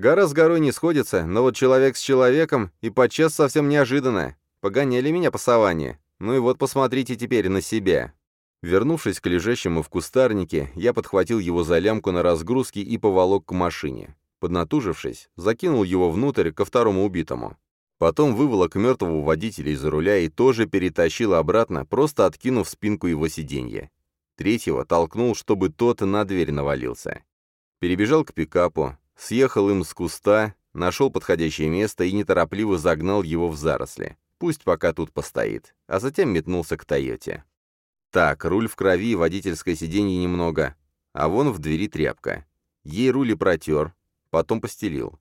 Гора с горой не сходится, но вот человек с человеком и подчас совсем неожиданно. Погоняли меня по саванне. Ну и вот посмотрите теперь на себя. Вернувшись к лежащему в кустарнике, я подхватил его за лямку на разгрузке и поволок к машине. Поднатужившись, закинул его внутрь ко второму убитому. Потом выволок мертвого водителя из-за руля и тоже перетащил обратно, просто откинув спинку его сиденья. Третьего толкнул, чтобы тот на дверь навалился. Перебежал к пикапу, съехал им с куста, нашел подходящее место и неторопливо загнал его в заросли. Пусть пока тут постоит, а затем метнулся к Тойоте. Так, руль в крови, водительское сиденье немного, а вон в двери тряпка. Ей руль и протер, потом постелил.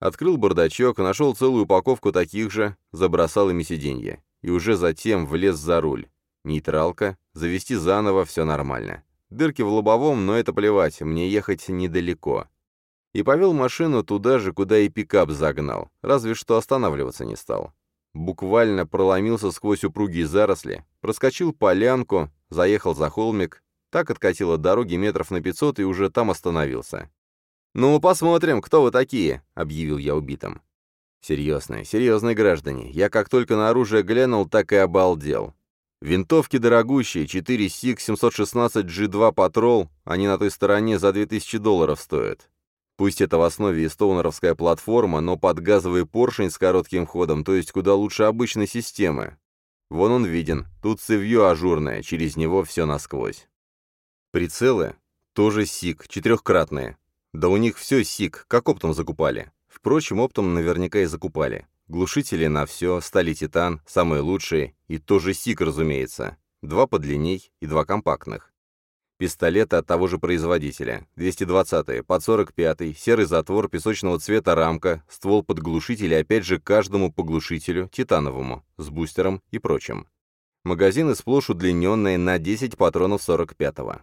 Открыл бардачок, нашел целую упаковку таких же, забросал ими сиденье. И уже затем влез за руль. Нейтралка, завести заново, все нормально. Дырки в лобовом, но это плевать, мне ехать недалеко. И повел машину туда же, куда и пикап загнал, разве что останавливаться не стал буквально проломился сквозь упругие заросли, проскочил полянку, заехал за холмик, так откатил от дороги метров на пятьсот и уже там остановился. «Ну, посмотрим, кто вы такие», — объявил я убитым. «Серьезные, серьезные граждане. Я как только на оружие глянул, так и обалдел. Винтовки дорогущие, 4 SIG 716 G2 Patrol, они на той стороне за 2000 долларов стоят. Пусть это в основе и стоунеровская платформа, но под газовый поршень с коротким ходом, то есть куда лучше обычной системы. Вон он виден, тут цевье ажурное, через него все насквозь. Прицелы тоже СИК, четырехкратные. Да у них все СИК, как оптом закупали. Впрочем, оптом наверняка и закупали. Глушители на все, стали титан, самые лучшие, и тоже СИК, разумеется. Два подлинней и два компактных. Пистолеты от того же производителя. 220-е, под 45-й, серый затвор, песочного цвета рамка, ствол под глушитель и опять же каждому поглушителю, титановому, с бустером и прочим. Магазины сплошь удлиненные на 10 патронов 45-го.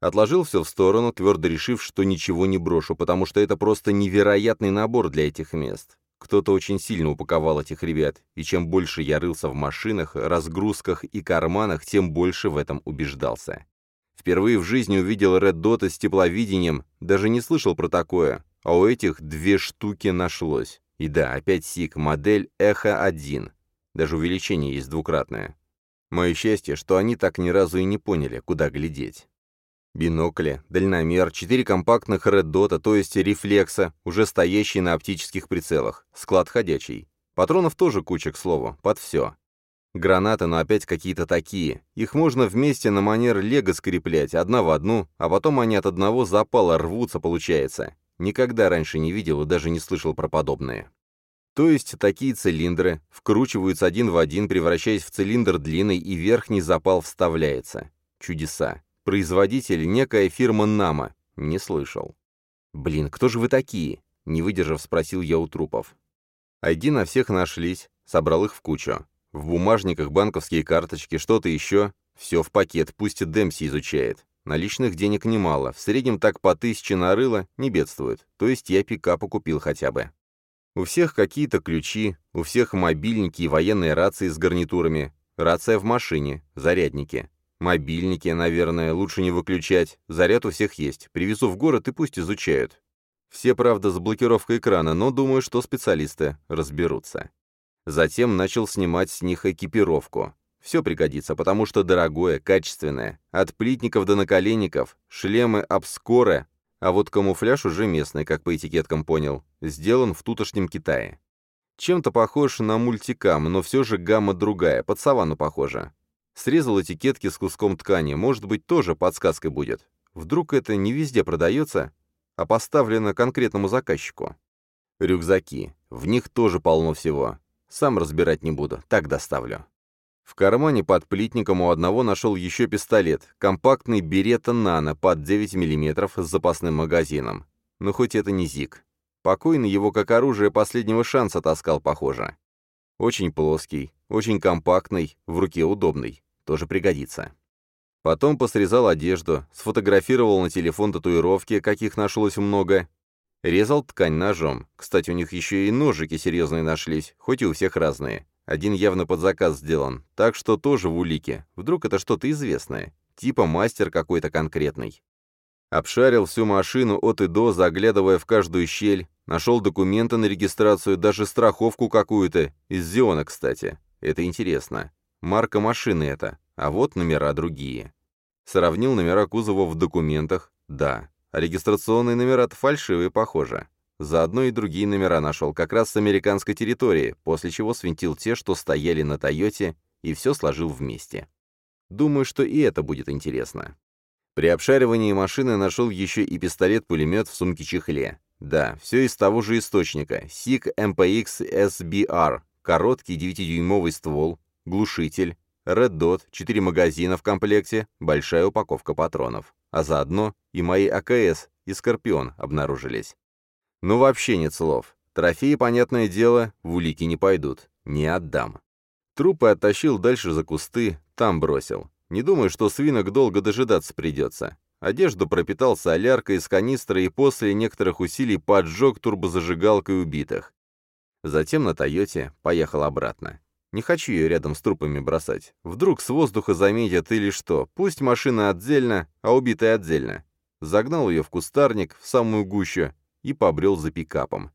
Отложил все в сторону, твердо решив, что ничего не брошу, потому что это просто невероятный набор для этих мест. Кто-то очень сильно упаковал этих ребят, и чем больше я рылся в машинах, разгрузках и карманах, тем больше в этом убеждался. Впервые в жизни увидел Red Dot с тепловидением, даже не слышал про такое, а у этих две штуки нашлось. И да, опять СИК, модель Эхо-1. Даже увеличение есть двукратное. Мое счастье, что они так ни разу и не поняли, куда глядеть. Бинокли, дальномер, четыре компактных Dot, то есть рефлекса, уже стоящие на оптических прицелах, склад ходячий. Патронов тоже куча, к слову, под все. Гранаты, но опять какие-то такие. Их можно вместе на манер лего скреплять, одна в одну, а потом они от одного запала рвутся, получается. Никогда раньше не видел и даже не слышал про подобное. То есть такие цилиндры вкручиваются один в один, превращаясь в цилиндр длинный, и верхний запал вставляется. Чудеса. Производитель — некая фирма «Нама». Не слышал. «Блин, кто же вы такие?» — не выдержав, спросил я у трупов. Айди на всех нашлись, собрал их в кучу. В бумажниках банковские карточки, что-то еще. Все в пакет, пусть и изучает. Наличных денег немало, в среднем так по тысяче нарыло, не бедствует. То есть я пикапа купил хотя бы. У всех какие-то ключи, у всех мобильники и военные рации с гарнитурами. Рация в машине, зарядники. Мобильники, наверное, лучше не выключать. Заряд у всех есть. Привезу в город и пусть изучают. Все, правда, с блокировкой экрана, но думаю, что специалисты разберутся. Затем начал снимать с них экипировку. Все пригодится, потому что дорогое, качественное. От плитников до наколенников, шлемы обскоры, а вот камуфляж уже местный, как по этикеткам понял, сделан в тутошнем Китае. Чем-то похож на мультикам, но все же гамма другая, под саванну похожа. Срезал этикетки с куском ткани, может быть, тоже подсказкой будет. Вдруг это не везде продается, а поставлено конкретному заказчику. Рюкзаки. В них тоже полно всего. Сам разбирать не буду, так доставлю. В кармане под плитником у одного нашел еще пистолет, компактный Берета Нано под 9 мм с запасным магазином. Но хоть это не ЗИК. Покойный его как оружие последнего шанса таскал, похоже. Очень плоский, очень компактный, в руке удобный. Тоже пригодится. Потом посрезал одежду, сфотографировал на телефон татуировки, каких нашлось много, Резал ткань ножом. Кстати, у них еще и ножики серьезные нашлись, хоть и у всех разные. Один явно под заказ сделан, так что тоже в улике. Вдруг это что-то известное. Типа мастер какой-то конкретный. Обшарил всю машину от и до, заглядывая в каждую щель. Нашел документы на регистрацию, даже страховку какую-то. Из Зиона, кстати. Это интересно. Марка машины это. А вот номера другие. Сравнил номера кузова в документах. Да. А регистрационные номера-то фальшивые, похоже. Заодно и другие номера нашел, как раз с американской территории, после чего свинтил те, что стояли на «Тойоте», и все сложил вместе. Думаю, что и это будет интересно. При обшаривании машины нашел еще и пистолет-пулемет в сумке-чехле. Да, все из того же источника. SIG MPX SBR, короткий 9-дюймовый ствол, глушитель, Red Dot, 4 магазина в комплекте, большая упаковка патронов. А заодно и мои АКС и Скорпион обнаружились. Ну вообще нет слов. Трофеи, понятное дело, в улики не пойдут. Не отдам. Трупы оттащил дальше за кусты, там бросил. Не думаю, что свинок долго дожидаться придется. Одежду пропитал соляркой из канистры и после некоторых усилий поджег турбозажигалкой убитых. Затем на «Тойоте» поехал обратно. Не хочу ее рядом с трупами бросать. Вдруг с воздуха заметят или что. Пусть машина отдельно, а убитая отдельно. Загнал ее в кустарник, в самую гущу, и побрел за пикапом.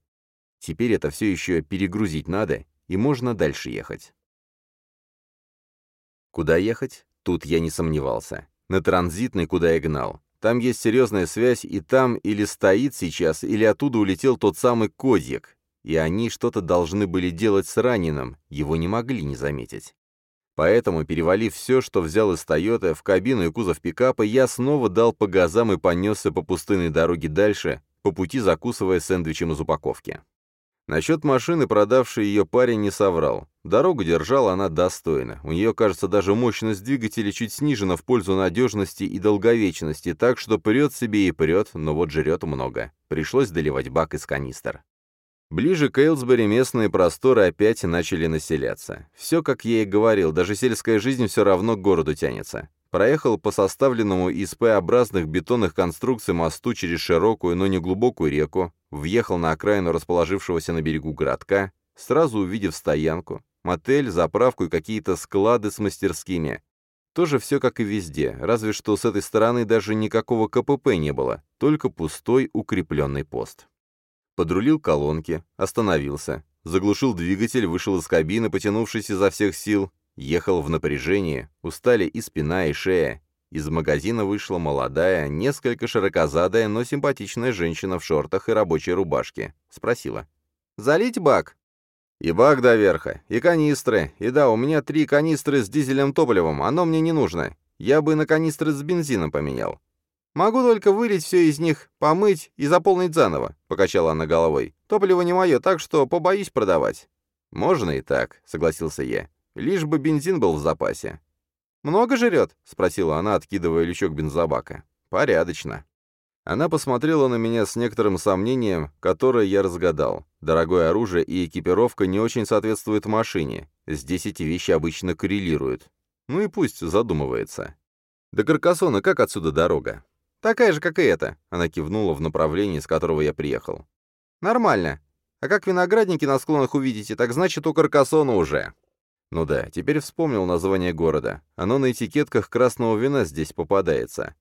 Теперь это все еще перегрузить надо, и можно дальше ехать. Куда ехать? Тут я не сомневался. На транзитный, куда я гнал. Там есть серьезная связь, и там или стоит сейчас, или оттуда улетел тот самый Кодьяк. И они что-то должны были делать с раненым, его не могли не заметить. Поэтому, перевалив все, что взял из Тойоты, в кабину и кузов пикапа, я снова дал по газам и понесся по пустынной дороге дальше, по пути закусывая сэндвичем из упаковки. Насчет машины, продавший ее парень, не соврал. Дорогу держала она достойно. У нее, кажется, даже мощность двигателя чуть снижена в пользу надежности и долговечности, так что прет себе и прет, но вот жрет много. Пришлось доливать бак из канистр. Ближе к Эйлсбери местные просторы опять начали населяться. Все, как я и говорил, даже сельская жизнь все равно к городу тянется. Проехал по составленному из П-образных бетонных конструкций мосту через широкую, но не глубокую реку, въехал на окраину расположившегося на берегу городка, сразу увидев стоянку, мотель, заправку и какие-то склады с мастерскими. Тоже все как и везде, разве что с этой стороны даже никакого КПП не было, только пустой укрепленный пост. Подрулил колонки, остановился, заглушил двигатель, вышел из кабины, потянувшись изо всех сил, ехал в напряжении, устали и спина, и шея. Из магазина вышла молодая, несколько широкозадая, но симпатичная женщина в шортах и рабочей рубашке. Спросила. «Залить бак?» «И бак до верха, и канистры. И да, у меня три канистры с дизельным топливом, оно мне не нужно. Я бы на канистры с бензином поменял». «Могу только вылить все из них, помыть и заполнить заново», — покачала она головой. «Топливо не мое, так что побоюсь продавать». «Можно и так», — согласился я. «Лишь бы бензин был в запасе». «Много жрет?» — спросила она, откидывая лючок бензобака. «Порядочно». Она посмотрела на меня с некоторым сомнением, которое я разгадал. Дорогое оружие и экипировка не очень соответствуют машине. Здесь эти вещи обычно коррелируют. Ну и пусть задумывается. До Каркасона как отсюда дорога? Такая же, как и эта. Она кивнула в направлении, с которого я приехал. Нормально. А как виноградники на склонах увидите, так значит у Каркасона уже. Ну да, теперь вспомнил название города. Оно на этикетках красного вина здесь попадается.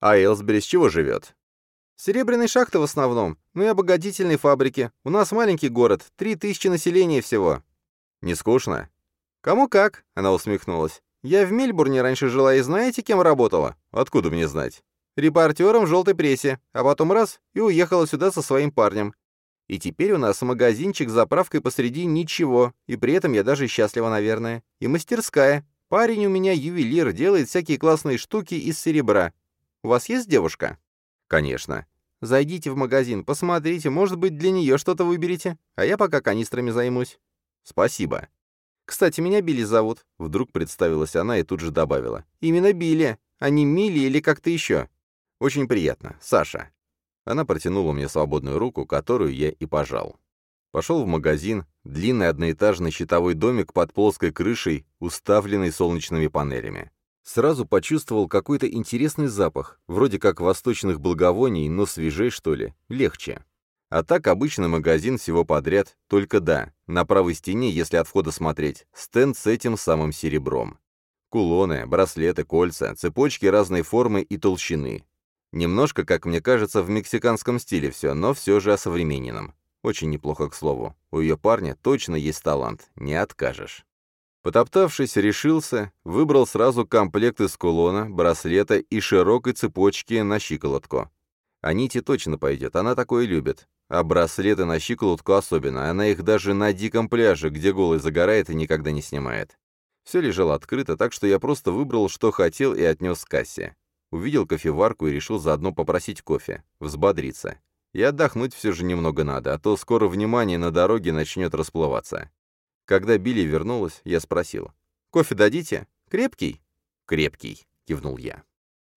А Элсбери с чего живет? Серебряной шахты в основном, ну и обогатительной фабрики. У нас маленький город, три тысячи населения всего. Не скучно? Кому как, она усмехнулась. Я в Мельбурне раньше жила и знаете, кем работала? Откуда мне знать? Репортером в желтой прессе, а потом раз и уехала сюда со своим парнем. И теперь у нас магазинчик с заправкой посреди ничего, и при этом я даже счастлива, наверное. И мастерская. Парень у меня ювелир, делает всякие классные штуки из серебра. У вас есть девушка? Конечно. Зайдите в магазин, посмотрите, может быть, для нее что-то выберете, а я пока канистрами займусь. Спасибо. Кстати, меня Билли зовут. Вдруг представилась она и тут же добавила. Именно Билли, а не Милли или как-то еще. Очень приятно. Саша. Она протянула мне свободную руку, которую я и пожал. Пошел в магазин, длинный одноэтажный щитовой домик под плоской крышей, уставленный солнечными панелями. Сразу почувствовал какой-то интересный запах, вроде как восточных благовоний, но свежей, что ли, легче. А так обычный магазин всего подряд, только да, на правой стене, если от входа смотреть, стенд с этим самым серебром. Кулоны, браслеты, кольца, цепочки разной формы и толщины, Немножко, как мне кажется, в мексиканском стиле все, но все же осовремененном. Очень неплохо, к слову. У ее парня точно есть талант, не откажешь. Потоптавшись, решился, выбрал сразу комплект из кулона, браслета и широкой цепочки на щиколотку. А нити точно пойдет, она такое любит. А браслеты на щиколотку особенно, она их даже на диком пляже, где голый загорает и никогда не снимает. Все лежало открыто, так что я просто выбрал, что хотел, и отнес к кассе. Увидел кофеварку и решил заодно попросить кофе, взбодриться. И отдохнуть все же немного надо, а то скоро внимание на дороге начнет расплываться. Когда Билли вернулась, я спросил. «Кофе дадите? Крепкий?» «Крепкий», — кивнул я.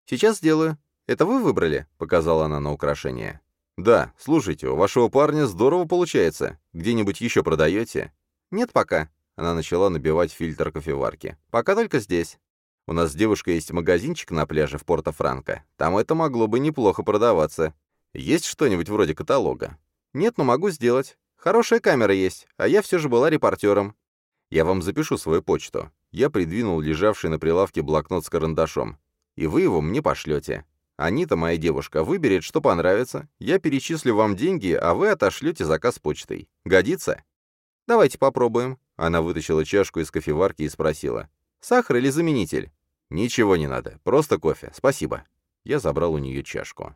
«Сейчас сделаю. Это вы выбрали?» — показала она на украшение. «Да, слушайте, у вашего парня здорово получается. Где-нибудь еще продаете?» «Нет пока». Она начала набивать фильтр кофеварки. «Пока только здесь. У нас с девушкой есть магазинчик на пляже в Порто-Франко. Там это могло бы неплохо продаваться. Есть что-нибудь вроде каталога?» «Нет, но могу сделать. Хорошая камера есть, а я все же была репортером. Я вам запишу свою почту». Я придвинул лежавший на прилавке блокнот с карандашом. «И вы его мне пошлете. Анита, моя девушка, выберет, что понравится. Я перечислю вам деньги, а вы отошлете заказ почтой. Годится?» «Давайте попробуем». Она вытащила чашку из кофеварки и спросила. «Сахар или заменитель?» «Ничего не надо. Просто кофе. Спасибо». Я забрал у нее чашку.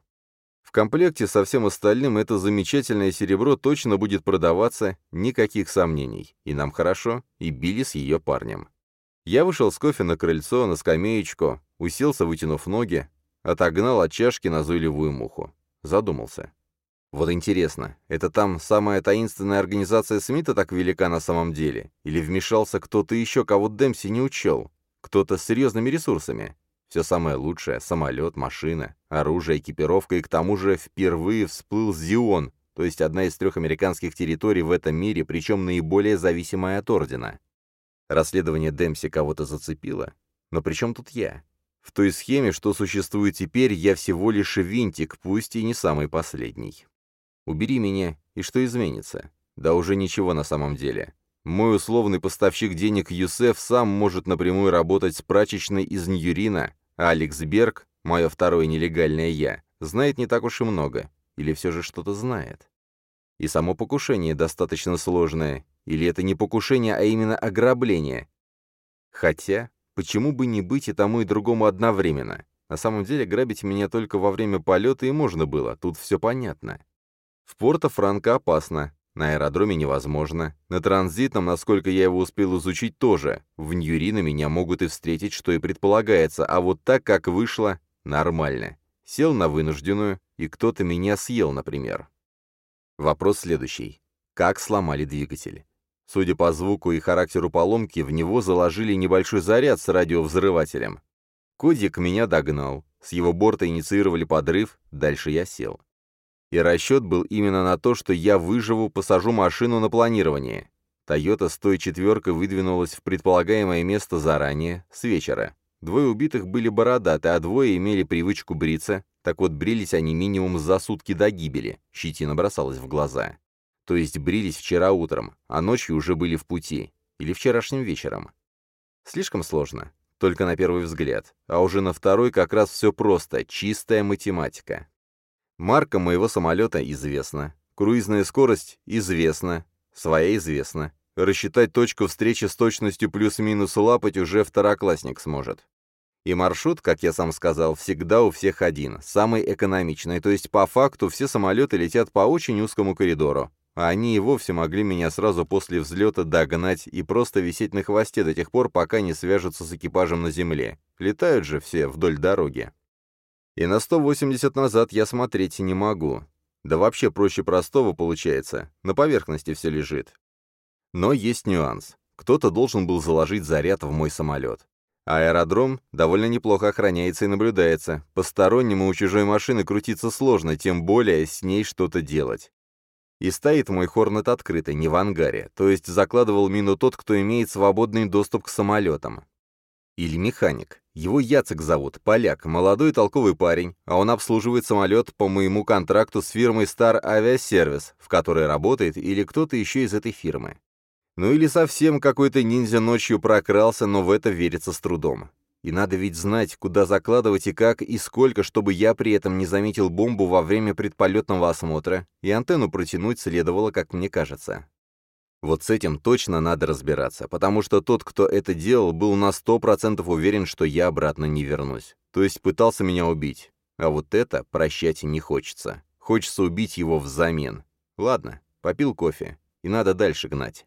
В комплекте со всем остальным это замечательное серебро точно будет продаваться, никаких сомнений. И нам хорошо, и Билли с ее парнем. Я вышел с кофе на крыльцо, на скамеечку, уселся, вытянув ноги, отогнал от чашки назойливую муху. Задумался. Вот интересно, это там самая таинственная организация Смита так велика на самом деле? Или вмешался кто-то еще, кого Дэмси не учел? Кто-то с серьезными ресурсами? Все самое лучшее — самолет, машина, оружие, экипировка, и к тому же впервые всплыл Зион, то есть одна из трех американских территорий в этом мире, причем наиболее зависимая от Ордена. Расследование Демпси кого-то зацепило? Но при чем тут я? В той схеме, что существует теперь, я всего лишь винтик, пусть и не самый последний. Убери меня, и что изменится? Да уже ничего на самом деле. Мой условный поставщик денег Юсеф сам может напрямую работать с прачечной из Ньюрина, а Алекс Берг, мое второе нелегальное «я», знает не так уж и много. Или все же что-то знает. И само покушение достаточно сложное. Или это не покушение, а именно ограбление. Хотя, почему бы не быть и тому, и другому одновременно? На самом деле, грабить меня только во время полета и можно было, тут все понятно. В Порто-Франко опасно, на аэродроме невозможно. На транзитном, насколько я его успел изучить, тоже. В Ньюрино меня могут и встретить, что и предполагается, а вот так, как вышло, нормально. Сел на вынужденную, и кто-то меня съел, например. Вопрос следующий. Как сломали двигатель? Судя по звуку и характеру поломки, в него заложили небольшой заряд с радиовзрывателем. Кодик меня догнал. С его борта инициировали подрыв, дальше я сел. И расчет был именно на то, что я выживу, посажу машину на планирование. Тойота с той четверкой выдвинулась в предполагаемое место заранее, с вечера. Двое убитых были бородаты, а двое имели привычку бриться, так вот брились они минимум за сутки до гибели, щетина бросалась в глаза. То есть брились вчера утром, а ночью уже были в пути. Или вчерашним вечером. Слишком сложно. Только на первый взгляд. А уже на второй как раз все просто, чистая математика. Марка моего самолета известна. Круизная скорость известна. Своя известна. Рассчитать точку встречи с точностью плюс-минус лапать уже второклассник сможет. И маршрут, как я сам сказал, всегда у всех один, самый экономичный, то есть по факту все самолеты летят по очень узкому коридору, а они и вовсе могли меня сразу после взлета догнать и просто висеть на хвосте до тех пор, пока не свяжутся с экипажем на земле. Летают же все вдоль дороги. И на 180 назад я смотреть не могу. Да вообще проще простого получается, на поверхности все лежит. Но есть нюанс. Кто-то должен был заложить заряд в мой самолет. Аэродром довольно неплохо охраняется и наблюдается. Постороннему у чужой машины крутиться сложно, тем более с ней что-то делать. И стоит мой Хорнет открыто, не в ангаре, то есть закладывал мину тот, кто имеет свободный доступ к самолетам. Или механик. Его Яцек зовут, поляк, молодой толковый парень, а он обслуживает самолет по моему контракту с фирмой Star Aviaservice, в которой работает, или кто-то еще из этой фирмы. Ну или совсем какой-то ниндзя ночью прокрался, но в это верится с трудом. И надо ведь знать, куда закладывать и как, и сколько, чтобы я при этом не заметил бомбу во время предполетного осмотра, и антенну протянуть следовало, как мне кажется. Вот с этим точно надо разбираться, потому что тот, кто это делал, был на сто процентов уверен, что я обратно не вернусь. То есть пытался меня убить. А вот это прощать не хочется. Хочется убить его взамен. Ладно, попил кофе, и надо дальше гнать.